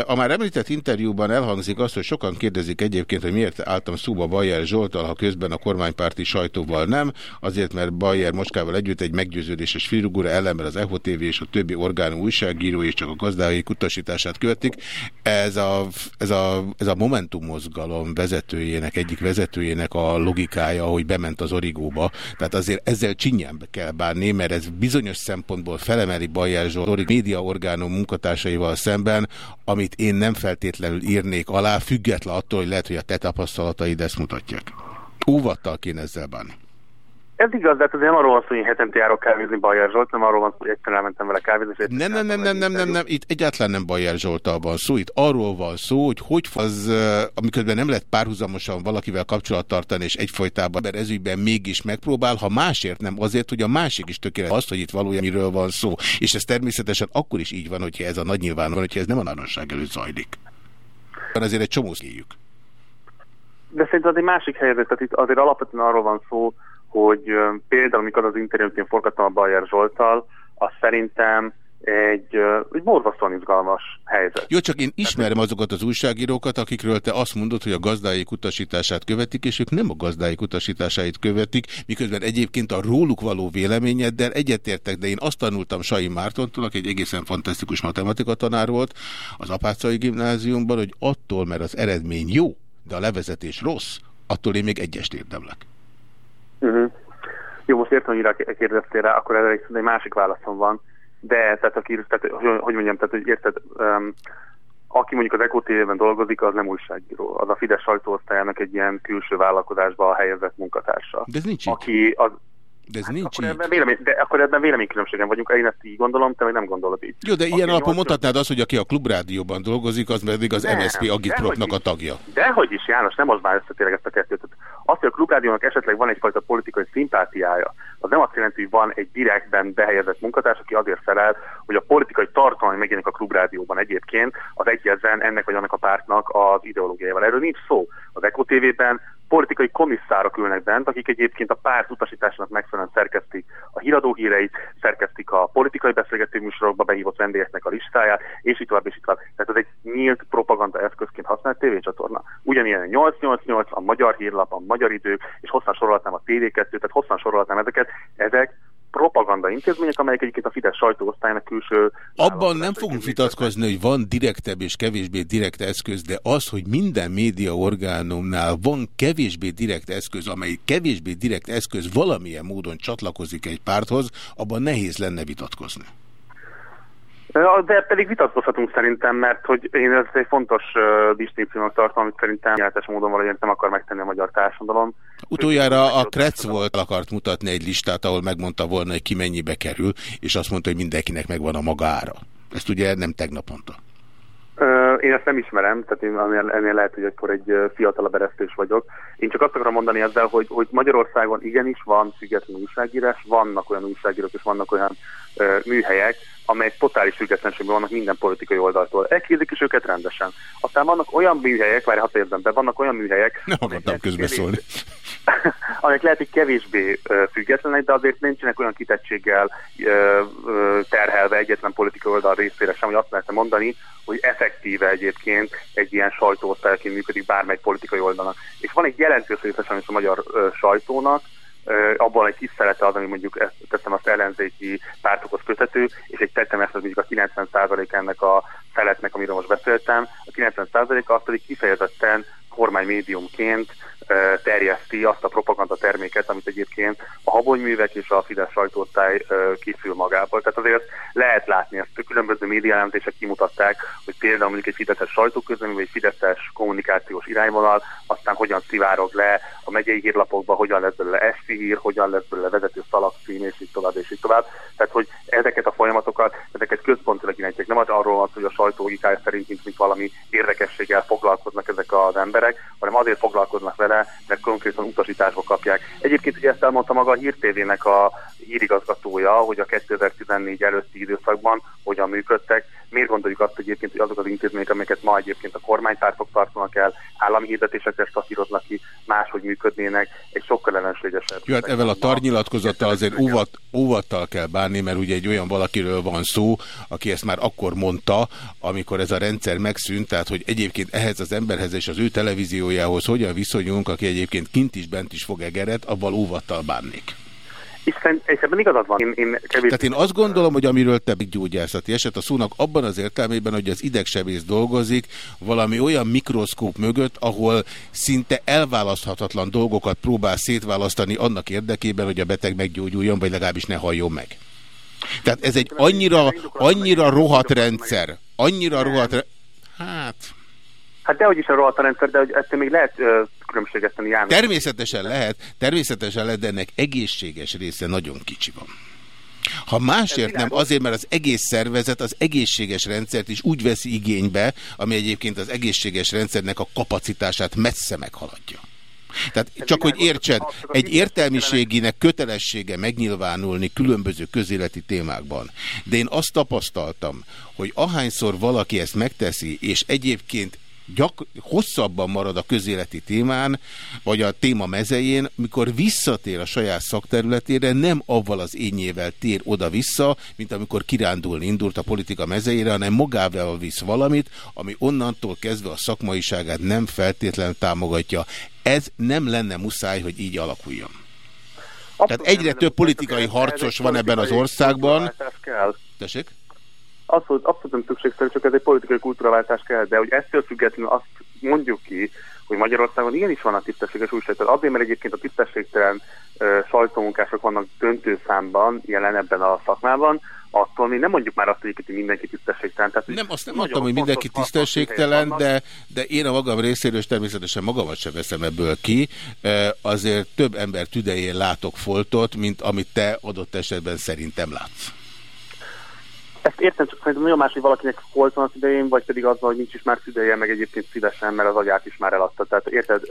A már említett interjúban elhangzik azt, hogy sokan kérdezik egyébként, hogy miért álltam szóba Bayer Zsoltal, ha közben a kormánypárti sajtóval nem, azért, mert Bayer Moskával együtt egy meggyőződéses figura ellenben az EHO TV és a többi orgánum újságíró és csak a gazdálói utasítását követik. Ez a, ez a, ez a moment Momentum mozgalom vezetőjének, egyik vezetőjének a logikája, hogy bement az origóba. Tehát azért ezzel csinyán kell bánni, mert ez bizonyos szempontból felemeli Bajer Zsolt média orgánum munkatársaival szemben, amit én nem feltétlenül írnék alá, független attól, hogy lehet, hogy a te tapasztalataid ezt mutatják. Óvattal kéne ezzel bánni. Ez igaz, de hát azért nem arról van szó, hogy én hetente járok kávézni Bajer Zsolt, nem arról van szó, hogy egyszer elmentem vele kávézni. Nem, nem, nem, nem, nem, nem, nem, itt egyáltalán nem Bajer Zsoltal van szó, itt arról van szó, hogy hogy az, amikor nem lehet párhuzamosan valakivel kapcsolat tartani, és egyfolytában mert ezügyben mégis megpróbál, ha másért nem azért, hogy a másik is tökéletes azt, hogy itt valójában miről van szó. És ez természetesen akkor is így van, hogyha ez a nagy nyilván van, hogyha ez nem a naranság előtt zajlik. Azért egy csomó éljük. De szerintem az egy másik helyzet, tehát itt azért alapvetően arról van szó, hogy például amikor az interjút én forgattam a Bajer Zsoltal, az szerintem egy, egy borzasztóan izgalmas helyzet. Jó, csak én ismerem azokat az újságírókat, akikről te azt mondod, hogy a gazdáik utasítását követik, és ők nem a gazdáik utasításait követik, miközben egyébként a róluk való véleményeddel egyetértek, de én azt tanultam Sai Mártontól, aki egy egészen fantasztikus matematika tanár volt az Apácai gimnáziumban, hogy attól, mert az eredmény jó, de a levezetés rossz, attól én még egyest érdemlek. Uh mhm. -huh. Jó, most értem, hogy kérdeztél rá, akkor erre egy másik válaszom van de tehát, aki, tehát hogy, hogy mondjam, tehát hogy érted, um, aki mondjuk az TV-ben dolgozik, az nem újságíró. Az a Fidesz sajtóosztályának egy ilyen külső vállalkozásba helyezett munkatársa. De ez nincs aki az, de ez hát nincs akkor így. Ebben vélemény, de akkor ebben véleménykülönbségen vagyunk, én ezt így gondolom, te meg nem gondolod így. Jó, de ilyen alapon 80... mondhatnád azt, hogy aki a klubrádióban dolgozik, az pedig az nem, MSZP agitproknak a tagja. Dehogy is, János, nem az össze tényleg ezt a kettőt. Az, hogy a klubrádiónak esetleg van egyfajta politikai szimpátiája, az nem azt jelenti, hogy van egy direktben behelyezett munkatárs, aki azért felel, hogy a politikai tartalmi megjelenik a klubrádióban egyébként, az egyezzen ennek vagy annak a pártnak az ideológiájával. Erről nincs szó. Az ECO TV-ben politikai komisszárok ülnek bent, akik egyébként a párt utasításának megfelelően szerkesztik a híradó híreit, szerkesztik a politikai beszélgető műsorokba behívott vendégeknek a listáját, és így tovább, és így tovább. Tehát ez egy nyílt propaganda eszközként használt tévécsatorna. Ugyanilyen 888, a Magyar Hírlap, a Magyar Idők, és hosszan sorolhatnám a TV2, tehát hosszan sorolhatnám ezeket, ezek propaganda intézmények, amelyek egyébként a Fidesz sajtóosztálynak külső... Abban nem fogunk vitatkozni, hogy van direktebb és kevésbé direkt eszköz, de az, hogy minden média orgánumnál van kevésbé direkt eszköz, amely kevésbé direkt eszköz valamilyen módon csatlakozik egy párthoz, abban nehéz lenne vitatkozni. De pedig vitatkozhatunk szerintem, mert hogy én ez egy fontos uh, distinkciónak tartom, amit szerintem jelentős módon valahogy nem akar megtenni a magyar társadalom. Utoljára a Kretz volt akart mutatni egy listát, ahol megmondta volna, hogy ki mennyibe kerül, és azt mondta, hogy mindenkinek megvan a maga ára. Ezt ugye nem tegnap mondta. Én ezt nem ismerem, tehát én ennél, lehet, hogy akkor egy fiatalabb eresztős vagyok. Én csak azt akarom mondani ezzel, hogy, hogy Magyarországon igenis van független újságírás, vannak olyan újságírók és vannak olyan uh, műhelyek, amelyek totális függetlenségben vannak minden politikai oldaltól. Elkérdik is őket rendesen. Aztán vannak olyan műhelyek, várj, hat érzem be, vannak olyan műhelyek... Nem akartam közbeszólni. amelyek lehet, hogy kevésbé függetlenek, de azért nincsenek olyan kitettséggel terhelve egyetlen politikai oldal részére sem, hogy azt lehetne mondani, hogy effektíve egyébként egy ilyen sajtóosztályként működik bármely politikai oldalnak. És van egy jelentős része a magyar sajtónak, abban egy tisztelete az, ami mondjuk ezt, teszem azt ellenzéki pártokhoz kötető, és egy tettem ezt mondjuk a 90% ennek a feletnek, amiről most beszéltem, a 90% az pedig kifejezetten kormánymédiumként terjeszti azt a propaganda terméket, amit egyébként a habonyművek és a Fidesz sajtóosztály készül magából. Tehát azért lehet látni, ezt különböző médiajelentések kimutatták, hogy például mondjuk egy Fideszes sajtóközlemény, vagy egy Fideszes kommunikációs irányvonal, aztán hogyan szivárog le a megyei hírlapokba, hogyan lesz belőle esti hír, hogyan lesz belőle vezető szalagcím, és így tovább, és így tovább. Tehát, hogy ezeket a folyamatokat, ezeket központilag irányítják. Nem az arról van, hogy a sajtó szerint, mint, mint valami érdekességgel foglalkoznak ezek az emberek, hanem azért foglalkoznak vele, de konkrétan utasításba kapják. Egyébként ugye ezt elmondta maga a hírtévének a hírigazgatója, hogy a 2014 előtti időszakban hogyan működtek. Miért gondoljuk azt egyébként, hogy azok az intézmények, amiket ma egyébként a kormánypártok tartanak el, állami hirdetésekre stafíroznak ki, máshogy működnének, sokkal ellenségesebb. Jó, hát ezzel a tarnyilatkozata azért óvat, óvattal kell bánni, mert ugye egy olyan valakiről van szó, aki ezt már akkor mondta, amikor ez a rendszer megszűnt, tehát hogy egyébként ehhez az emberhez és az ő televíziójához hogyan viszonyulunk, aki egyébként kint is, bent is fog egeret, abban óvattal bánnék. És ebben igazad van. Én, én kevés... Tehát én azt gondolom, hogy amiről te gyógyászati eset a szónak abban az értelmében, hogy az idegsebész dolgozik valami olyan mikroszkóp mögött, ahol szinte elválaszthatatlan dolgokat próbál szétválasztani annak érdekében, hogy a beteg meggyógyuljon, vagy legalábbis ne halljon meg. Tehát ez egy annyira, annyira rohadt rendszer, annyira rohadt hát... Hát dehogy is a rohadt rendszer, de hogy ettől még lehet különbséget tenni János. Természetesen lehet, természetesen lehet, de ennek egészséges része nagyon kicsi van. Ha másért nem, azért, mert az egész szervezet az egészséges rendszert is úgy veszi igénybe, ami egyébként az egészséges rendszernek a kapacitását messze meghaladja. Tehát csak hogy értsed, egy értelmiséginek kötelessége megnyilvánulni különböző közéleti témákban. De én azt tapasztaltam, hogy ahányszor valaki ezt megteszi, és egyébként gyak, hosszabban marad a közéleti témán, vagy a téma mezején, mikor visszatér a saját szakterületére, nem avval az ényével tér oda-vissza, mint amikor kirándulni indult a politika mezejére, hanem magával visz valamit, ami onnantól kezdve a szakmaiságát nem feltétlenül támogatja. Ez nem lenne muszáj, hogy így alakuljon. Abszolút Tehát egyre több politikai harcos van ebben az országban. Tessék? Abszolút, abszolút nem szükségszerű, csak ez egy politikai kultúraváltás kell, de hogy ettől függetlenül azt mondjuk ki, hogy Magyarországon igenis van a tisztességes újságtól. Azért, mert egyébként a tisztességtelen uh, sajtómunkások vannak döntő számban jelen ebben a szakmában, attól még nem mondjuk már azt, hogy mindenki tisztességtelen. Tehát, nem, azt nem mondtam, hogy mindenki tisztességtelen, de, de én a magam részéről, és természetesen magamat sem veszem ebből ki, azért több ember tüdején látok foltot, mint amit te adott esetben szerintem látsz. Ezt értem, csak szerintem nagyon más, hogy valakinek volt az idején, vagy pedig az, hogy nincs is már szüdeje, meg egyébként szívesen, mert az agyát is már eladta. Tehát érted,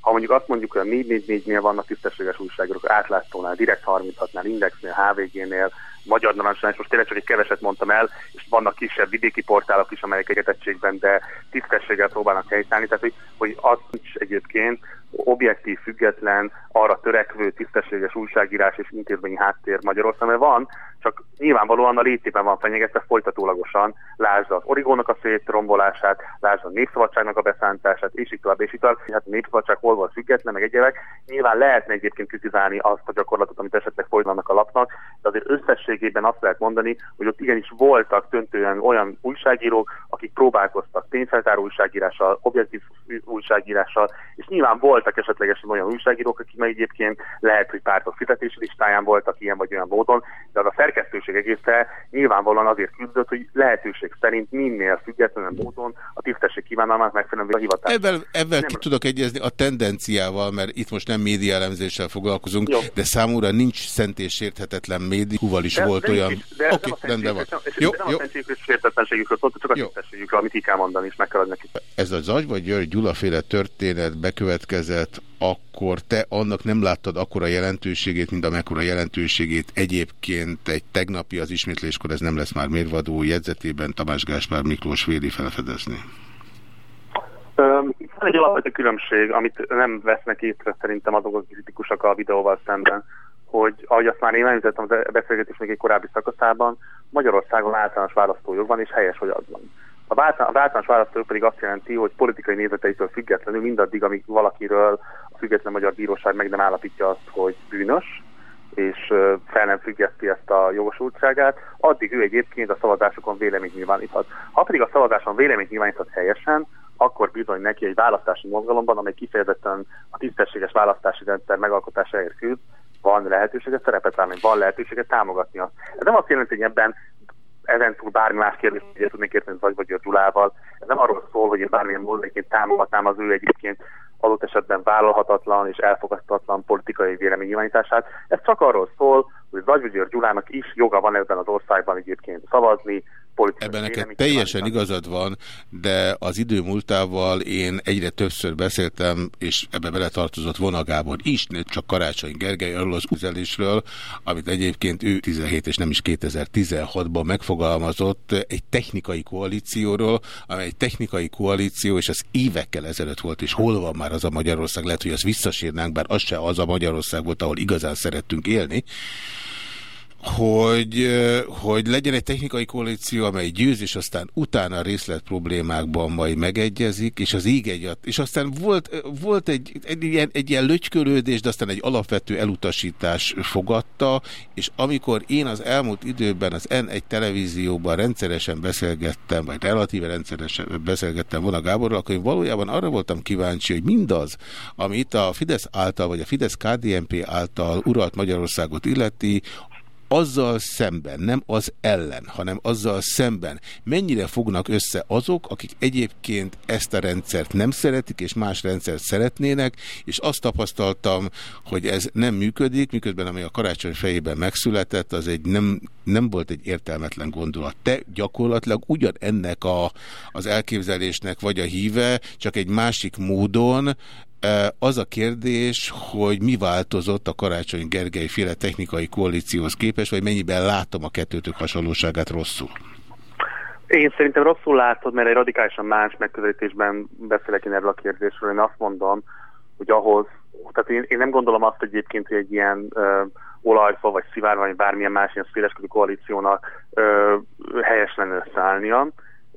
ha mondjuk azt mondjuk, hogy a 444-nél vannak tisztességes újságírók, átláttónál, Direkt 36-nál, Indexnél, HVG-nél, Magyar Narancsanál, és most tényleg csak egy keveset mondtam el, és vannak kisebb vidéki portálok is, amelyek egyetettségben, de tisztességgel próbálnak helytállni. Tehát, hogy, hogy az is egyébként objektív, független, arra törekvő, tisztességes újságírás és intézményi háttér Magyarországon, mert van, csak nyilvánvalóan a létében van fenyegetve folytatólagosan. Lásd az origónak a szétrombolását, lásd a népszabadságnak a beszántását, és így tovább, és így tovább. Hát a népszabadság hol van független, meg egyébek. Nyilván lehetne egyébként kritizálni azt a gyakorlatot, amit esetleg folytatnak a lapnak, de azért összességében azt lehet mondani, hogy ott igenis voltak döntően olyan újságírók, akik próbálkoztak tényfeltáró újságírással, objektív újságírással, és nyilván voltak esetlegesen olyan újságírók, akik meg egyébként lehet, hogy pártok fizetési listáján voltak ilyen vagy olyan módon, de az a szerkesztőség egészen nyilvánvalóan azért küzdött, hogy lehetőség szerint minél függetlenül módon a tisztesség kívánalmát megfelelően a hivatás. Ebben, ebben ki tudok egyezni a tendenciával, mert itt most nem média elemzéssel foglalkozunk, Jó. de számúra nincs szent és sérthetetlen médiúval is de, volt de olyan... Oké, okay, rendben van. Jó, de jó. a sértetlenségükről szó, csak a tisztességükről, amit ki kell mondani, és meg kell adni neki. Ez a Zagy vagy György Gyulaféle történet bekövetkezett, akkor te annak nem láttad akkora jelentőségét, mint amekkora jelentőségét egyébként egy tegnapi az ismétléskor, ez nem lesz már mérvadó jegyzetében Tamás Gáspár Miklós véli felfedezni. Van egy alapvető különbség, amit nem vesznek észre szerintem azok a kritikusok a videóval szemben, hogy ahogy azt már én említettem az beszélgetés még egy korábbi szakaszában, Magyarországon általános választójog van, és helyes, hogy az van. A általános választójog pedig azt jelenti, hogy politikai nézeteitől függetlenül mindaddig, amíg valakiről a független magyar bíróság meg nem állapítja azt, hogy bűnös, és fel nem függeszti ezt a jogosultságát, addig ő egyébként a szavazásokon véleményt nyilváníthat. Ha pedig a szavazáson véleményt nyilváníthat helyesen, akkor bizony neki egy választási mozgalomban, amely kifejezetten a tisztességes választási rendszer megalkotásáért küzd, van lehetősége szerepet válni, van lehetősége támogatni azt. Ez nem azt jelenti, hogy ebben ezen túl bármi más kérdést ugye tudnék érteni vagy vagy Gyulával. Ez nem arról szól, hogy én bármilyen módon támogatnám az ő egyébként adott esetben vállalhatatlan és elfogadhatatlan politikai véleménynyilvánítását. Ez csak arról szól, hogy Zagyvegyőr Gyulának is joga van ebben az országban egyébként szavazni, Ebben neked teljesen igazad van, de az idő múltával én egyre többször beszéltem, és ebbe beletartozott Vona Gábor is, csak Karácsony Gergely arról az üzelésről, amit egyébként ő 17 és nem is 2016-ban megfogalmazott egy technikai koalícióról, amely egy technikai koalíció, és az évekkel ezelőtt volt, és hol van már az a Magyarország, lehet, hogy azt visszasírnánk, bár az se az a Magyarország volt, ahol igazán szerettünk élni, hogy, hogy legyen egy technikai koalíció, amely győz, és aztán utána a részlet problémákban majd megegyezik, és az íg egyat. És aztán volt, volt egy, egy, ilyen, egy ilyen lögykörődés, de aztán egy alapvető elutasítás fogadta, és amikor én az elmúlt időben az N1 televízióban rendszeresen beszélgettem, vagy relatíve rendszeresen beszélgettem volna Gáborral, akkor én valójában arra voltam kíváncsi, hogy mindaz, ami itt a Fidesz által, vagy a Fidesz KDNP által uralt Magyarországot illeti, azzal szemben, nem az ellen, hanem azzal szemben mennyire fognak össze azok, akik egyébként ezt a rendszert nem szeretik, és más rendszert szeretnének, és azt tapasztaltam, hogy ez nem működik, miközben ami a karácsony fejében megszületett, az egy nem, nem volt egy értelmetlen gondolat. Te gyakorlatilag ugyan ennek a, az elképzelésnek vagy a híve, csak egy másik módon az a kérdés, hogy mi változott a Karácsony Gergely féle technikai koalícióhoz képest, vagy mennyiben látom a kettőtök hasonlóságát rosszul? Én szerintem rosszul látod, mert egy radikálisan más megközelítésben beszélek én erről a kérdésről. Én azt mondom, hogy ahhoz, tehát én, én nem gondolom azt egyébként, hogy egy ilyen ö, olajfa, vagy szivár, vagy bármilyen más ilyen széleskörű koalíciónak ö, helyes lenne összeállnia,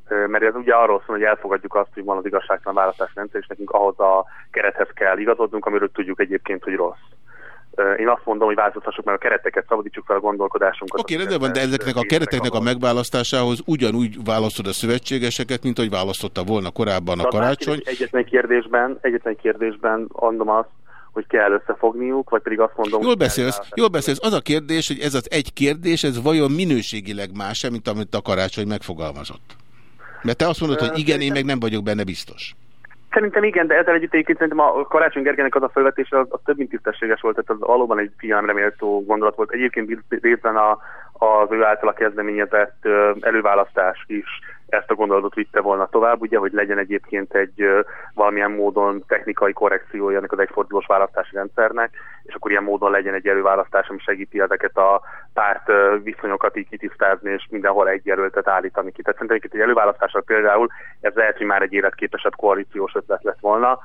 mert ez ugye arról szól, hogy elfogadjuk azt, hogy van az igazságtalan választási rendszer, és nekünk ahhoz a kerethez kell igazodnunk, amiről tudjuk egyébként, hogy rossz. Én azt mondom, hogy változtassuk meg a kereteket, szabadítsuk fel a gondolkodásunkat. Oké, okay, rendben van, de ezeknek a kereteknek a megválasztásához ugyanúgy választod a szövetségeseket, mint hogy választotta volna korábban a karácsony. Egyetlen kérdésben, egyetlen kérdésben mondom azt, hogy kell összefogniuk, vagy pedig azt mondom... Jól beszélsz, jól beszélsz. Az a kérdés, hogy ez az egy kérdés, ez vajon minőségileg más mint amit a karácsony megfogalmazott? Mert te azt mondod, hogy igen, én meg nem vagyok benne biztos. Szerintem igen, de ezzel együtt egyébként szerintem a Karácsony Gergelynek az a felvetése az, az több mint tisztességes volt, tehát az valóban egy figyelemre méltó gondolat volt. Egyébként részben a, az ő által a kezdeményezett előválasztás is ezt a gondolatot vitte volna tovább, ugye, hogy legyen egyébként egy valamilyen módon technikai korrekciója ennek az egyfordulós választási rendszernek, és akkor ilyen módon legyen egy előválasztás, ami segíti ezeket a párt viszonyokat így kitisztázni, és mindenhol egy jelöltet állítani ki. Tehát szerintem egy előválasztásra például ez lehet, hogy már egy életképesebb koalíciós ötlet lett volna.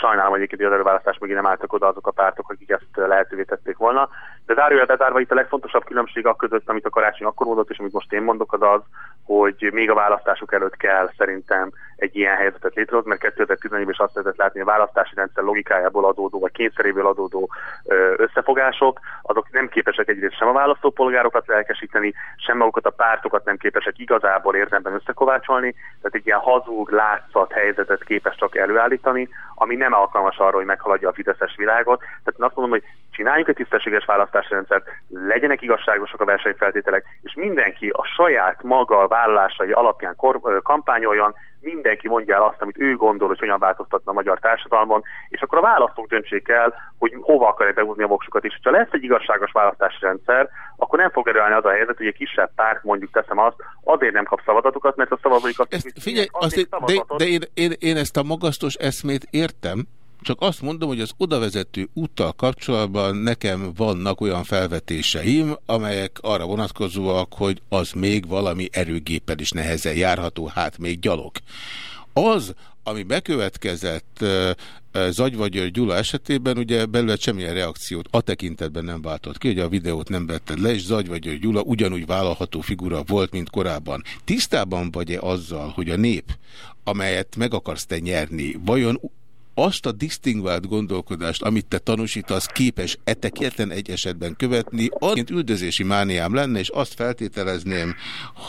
Sajnálom egyébként, hogy az előválasztás megint nem álltak oda azok a pártok, akik ezt lehetővé tették volna. De zárójel bezárva itt a legfontosabb különbség a között, amit a karácsony akkor mondott, és amit most én mondok, az az, hogy még a választások előtt kell szerintem egy ilyen helyzetet létrehozni, mert 2014-ben is azt lehetett látni, hogy a választási rendszer logikájából adódó, vagy kényszeréből adódó összefogások, azok nem képesek egyrészt sem a választópolgárokat lelkesíteni, sem magukat a pártokat nem képesek igazából érdemben összekovácsolni, tehát egy ilyen hazug, látszat helyzetet képes csak előállítani, ami nem alkalmas arra, hogy meghaladja a fideszes világot. Tehát azt mondom, hogy csináljuk egy tisztességes választási rendszert, legyenek igazságosak a versenyfeltételek, és mindenki a saját maga vállalásai alapján kor, kampányoljon, mindenki mondja el azt, amit ő gondol, hogy hogyan változtatna a magyar társadalmon, és akkor a választók döntsék el, hogy hova akarják behúzni a voksukat. És ha lesz egy igazságos választási rendszer, akkor nem fog előállni az a helyzet, hogy egy kisebb párt, mondjuk teszem azt, azért nem kap szavazatokat, mert a szavazóikat... Ezt, figyelj, azért, de, de én, én, én ezt a magasztos eszmét értem, csak azt mondom, hogy az odavezető úttal kapcsolatban nekem vannak olyan felvetéseim, amelyek arra vonatkozóak, hogy az még valami erőgéppel is nehezen járható, hát még gyalog. Az, ami bekövetkezett Zagyvagyör Gyula esetében, ugye belőle semmilyen reakciót a tekintetben nem váltott ki, hogy a videót nem vetted le, és Zagyvagyör Gyula ugyanúgy vállalható figura volt, mint korábban. Tisztában vagy-e azzal, hogy a nép, amelyet meg akarsz te nyerni, vajon azt a disztingvált gondolkodást, amit te tanúsítasz, képes etekérten egy esetben követni, annyit üldözési mániám lenne, és azt feltételezném,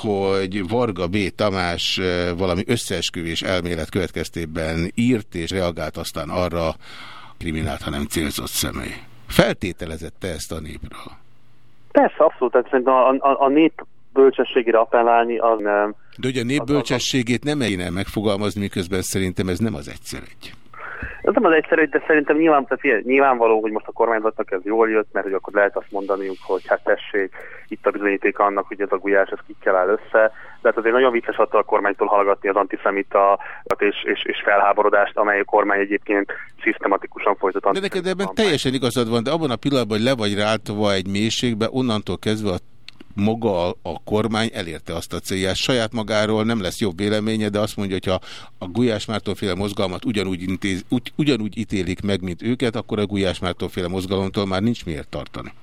hogy Varga B. Tamás valami összeesküvés elmélet következtében írt és reagált aztán arra kriminált, hanem célzott személy. Feltételezette ezt a népről? Persze, abszolút. Tehát szerintem a, a, a nép bölcsességére appellálni az nem... De ugye a nép bölcsességét nem el megfogalmazni, miközben szerintem ez nem az egyszer egy. Ez nem az egyszerű, de szerintem nyilván, tehát nyilvánvaló, hogy most a kormányzatnak ez jól jött, mert hogy akkor lehet azt mondaniuk, hogy hát tessék, itt a bizonyíték annak, hogy ez a gulyás, ez kikkel áll össze. De hát azért nagyon vicces attól a kormánytól hallgatni az antiszemita és, és, és felháborodást, amely a kormány egyébként szisztematikusan folytat. De neked ebben teljesen igazad van, de abban a pillanatban, hogy le vagy ráltva egy mélységbe, onnantól kezdve a maga a, a kormány elérte azt a célját. Saját magáról nem lesz jobb véleménye, de azt mondja, hogy ha a Gulyás Márton féle mozgalmat ugyanúgy, intéz, ugy, ugyanúgy ítélik meg, mint őket, akkor a Gulyás Márton féle mozgalomtól már nincs miért tartani.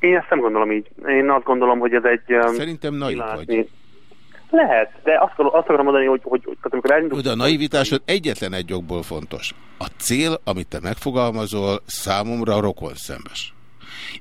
Én ezt nem gondolom így. Én azt gondolom, hogy ez egy... Um, Szerintem naiv vagy. Lehet, de azt, azt akarom mondani, hogy, hogy, hogy tehát amikor elindult... De a naivitásod egyetlen egy jogból fontos. A cél, amit te megfogalmazol, számomra rokon szembes.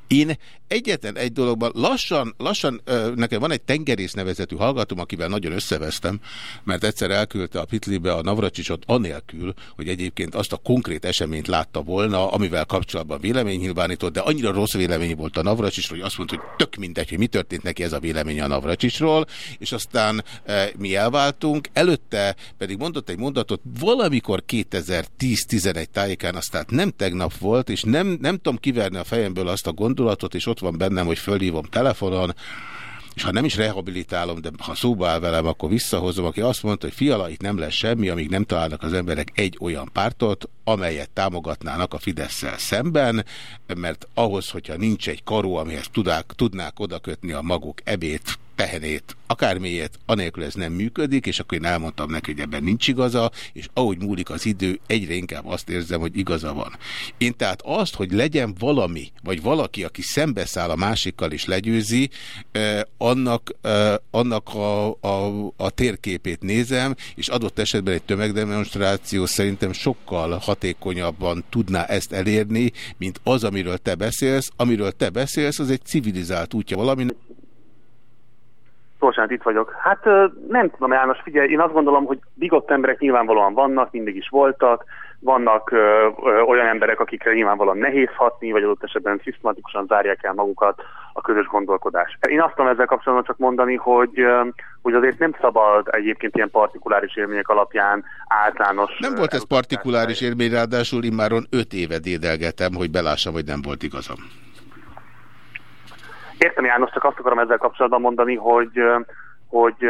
Én egyetlen egy dologban lassan, lassan nekem van egy tengerész nevezetű hallgatom, akivel nagyon összevesztem, mert egyszer elküldte a Pitlibe a Navracsicsot anélkül, hogy egyébként azt a konkrét eseményt látta volna, amivel kapcsolatban vélemény nyilvánított, de annyira rossz vélemény volt a Navracsicsról, hogy azt mondta, hogy tök mindegy, hogy mi történt neki ez a vélemény a Navracsicsról, és aztán e, mi elváltunk, előtte pedig mondott egy mondatot, valamikor 2010-11 tájékán, aztán nem tegnap volt, és nem, nem tudom kiverni a fejemből azt a gondolatot, és ott ott van bennem, hogy fölhívom telefonon, és ha nem is rehabilitálom, de ha szóba áll velem, akkor visszahozom, aki azt mondta, hogy fiala, itt nem lesz semmi, amíg nem találnak az emberek egy olyan pártot, amelyet támogatnának a fidesz szemben, mert ahhoz, hogyha nincs egy karó, amihez tudák, tudnák odakötni a maguk ebét, tehenét, akármilyet, anélkül ez nem működik, és akkor én elmondtam neki, hogy ebben nincs igaza, és ahogy múlik az idő, egyre inkább azt érzem, hogy igaza van. Én tehát azt, hogy legyen valami, vagy valaki, aki szembeszáll a másikkal és legyőzi, eh, annak, eh, annak a, a, a térképét nézem, és adott esetben egy tömegdemonstráció szerintem sokkal hatékonyabban tudná ezt elérni, mint az, amiről te beszélsz. Amiről te beszélsz, az egy civilizált útja valami. Bocsánat, itt vagyok. Hát nem tudom, János, figyelj, én azt gondolom, hogy bigott emberek nyilvánvalóan vannak, mindig is voltak, vannak ö, ö, olyan emberek, akikre nyilvánvalóan nehéz hatni, vagy adott esetben szisztematikusan zárják el magukat a közös gondolkodás. Én azt tudom ezzel kapcsolatban csak mondani, hogy, ö, hogy azért nem szabad egyébként ilyen partikuláris élmények alapján általános... Nem volt ez partikuláris élmény, ráadásul immáron öt éve dédelgetem, hogy belássam, hogy nem volt igazam. Értem János, csak azt akarom ezzel kapcsolatban mondani, hogy, hogy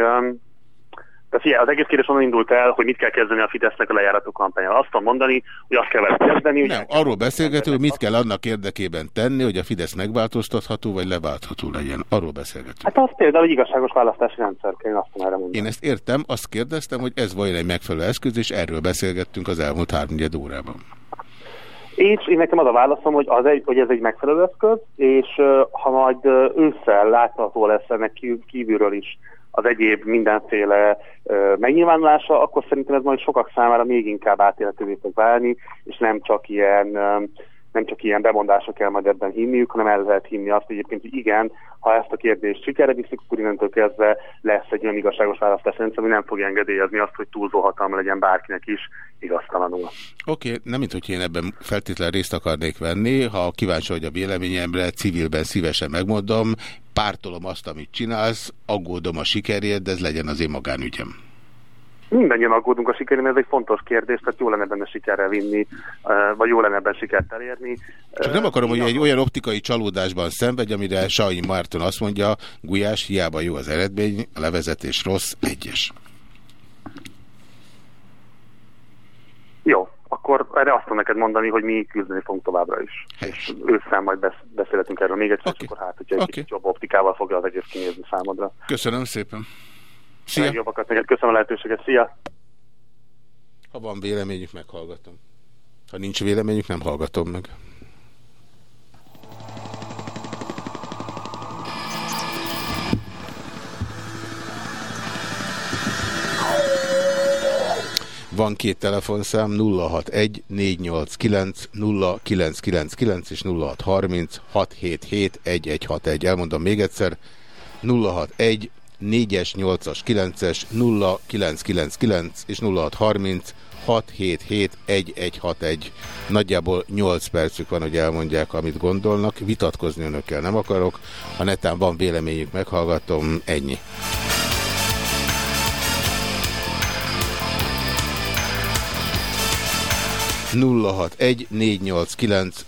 de figyelj, az egész kérdés onnan indult el, hogy mit kell kezdeni a Fidesznek a lejárató kampányával. Azt tudom mondani, hogy azt kell vele kezdeni. Nem, arról beszélgető, hogy mit kell annak érdekében tenni, hogy a Fidesz megváltoztatható vagy leváltható legyen. Arról beszélgetünk. Hát az például egy igazságos választási rendszer én azt erre mondani. Én ezt értem, azt kérdeztem, hogy ez vajon egy megfelelő eszköz, és erről beszélgettünk az elmúlt három órában. És én nekem az a válaszom, hogy, az egy, hogy ez egy megfelelő eszköz, és ha majd ősszel látható lesz ennek kívülről is az egyéb mindenféle megnyilvánulása, akkor szerintem ez majd sokak számára még inkább átélhetővé fog válni, és nem csak ilyen uh, nem csak ilyen bemondások kell majd ebben hinniük, hanem el lehet hinni azt egyébként, hogy igen, ha ezt a kérdést sikerre viszik, akkor innentől kezdve lesz egy olyan igazságos választás rendszer, ami nem fogja engedélyezni azt, hogy túlzó hatalma legyen bárkinek is igaztalanul. Oké, okay, nem mint hogy én ebben feltétlenül részt akarnék venni, ha kíváncsi vagy a véleményemre, civilben szívesen megmondom, pártolom azt, amit csinálsz, aggódom a sikerért, de ez legyen az én magánügyem mindannyian aggódunk a sikerén, ez egy fontos kérdés, tehát jó lenne benne sikerre vinni, vagy jó lenne ebben sikert elérni. Csak nem akarom, hogy egy olyan optikai csalódásban szenvedj, amire Sajnyi Márton azt mondja, Gulyás, hiába jó az eredmény, a levezetés rossz, egyes. Jó, akkor erre azt tudom neked mondani, hogy mi küzdeni fogunk továbbra is. Helyes. És ősszel majd beszélhetünk erről még egyszer, okay. és akkor hát, hogyha egy okay. kicsit jobb optikával fogja az egész kinézni számodra. Köszönöm szépen. Szia. Legjobbakat neked. Köszönöm a lehetőséget. Szia. Ha van véleményük, meghallgatom. Ha nincs véleményük, nem hallgatom meg. Van két telefonszám 061 489 0999 és 0630 677 1161. Elmondom még egyszer 061 4-es, 8-as, 9-es, 0999 és 0630 677 1161. Nagyjából 8 percük van, hogy elmondják, amit gondolnak. Vitatkozni önökkel nem akarok. Ha netán van véleményük, meghallgatom. Ennyi. 061 489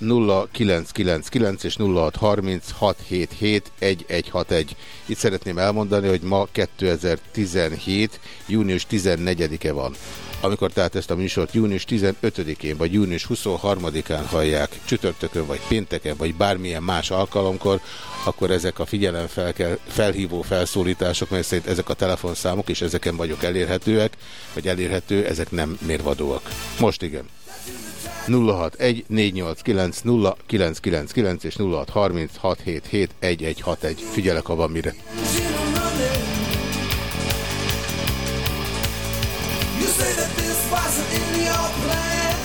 0999 és 0636771161. Itt szeretném elmondani, hogy ma 2017. június 14-e van. Amikor tehát ezt a műsort június 15-én vagy június 23-án hallják, csütörtökön vagy pénteken vagy bármilyen más alkalomkor, akkor ezek a figyelem fel felhívó felszólítások, mert szerint ezek a telefonszámok, és ezeken vagyok elérhetőek, vagy elérhető, ezek nem mérvadóak. Most igen. 061 489 és 0636771161. Figyelek, ha van mire. You say that this wasn't in your plan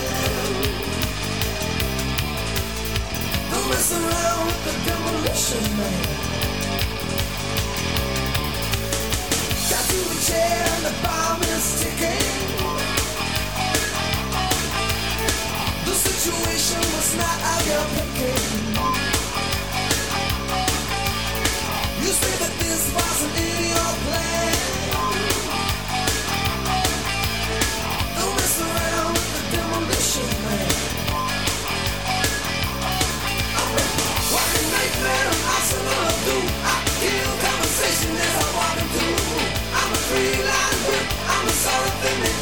Don't mess around with the demolition man a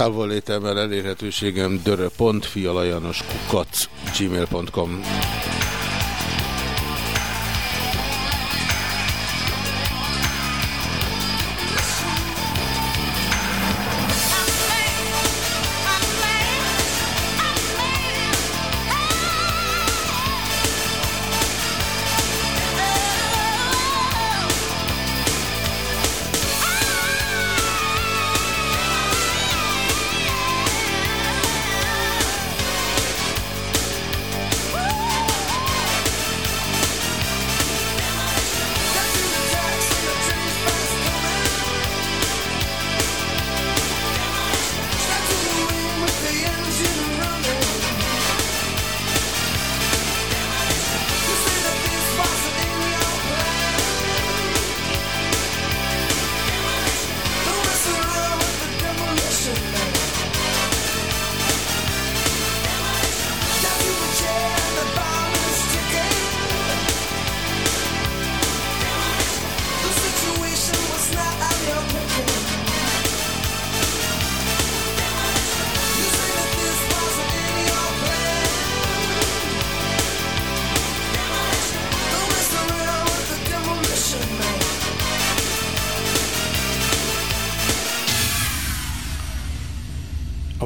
Távollétemmel elérhetőségem dörö.fialajanoskukac gmail.com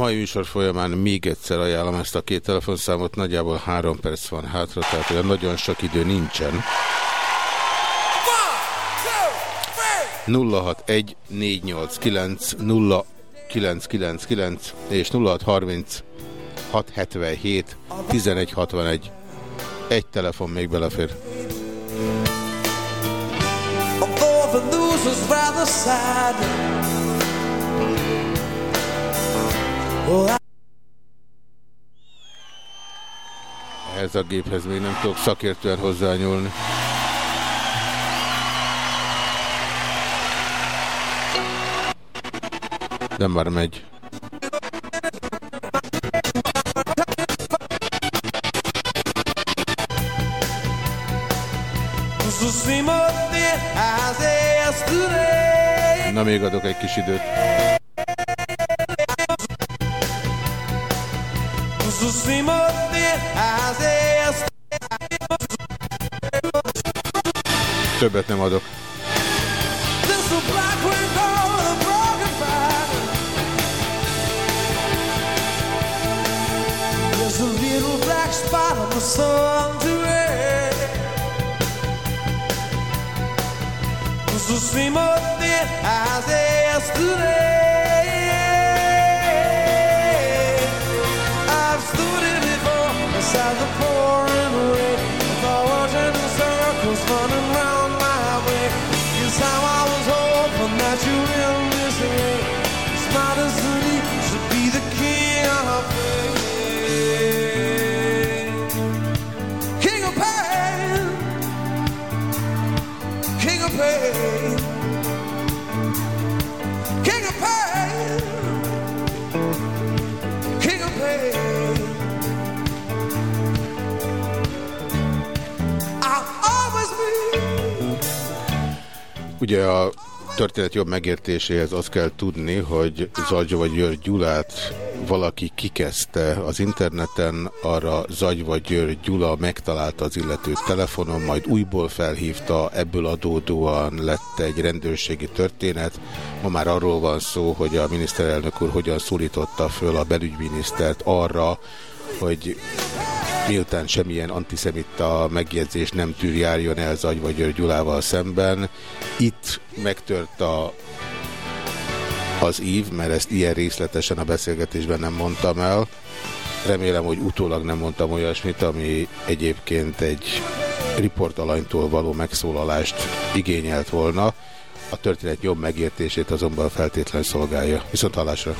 mai műsor folyamán még egyszer ajánlom ezt a két telefonszámot, nagyjából három perc van hátra, tehát olyan nagyon sok idő nincsen. 061 489 0999 és 0630 677 1161. Egy telefon még belefér. Although the news was rather sad Ez a géphez még nem tudok szakértően hozzányúlni. De már megy. Na még adok egy kis időt. Többet nem adok. The same old thing as yesterday. Ugye a történet jobb megértéséhez azt kell tudni, hogy Zagyva vagy György Gyulát valaki kikezdte az interneten, arra Zagyva György Gyula megtalálta az illetőt telefonon, majd újból felhívta, ebből adódóan lett egy rendőrségi történet. Ma már arról van szó, hogy a miniszterelnök úr hogyan szólította föl a belügyminisztert arra, hogy miután semmilyen antiszemita megjegyzés nem tűr járjon el vagy György Gyulával szemben. Itt megtört a, az ív, mert ezt ilyen részletesen a beszélgetésben nem mondtam el. Remélem, hogy utólag nem mondtam olyasmit, ami egyébként egy riportalanytól való megszólalást igényelt volna. A történet jobb megértését azonban feltétlen szolgálja. Viszont hallásra!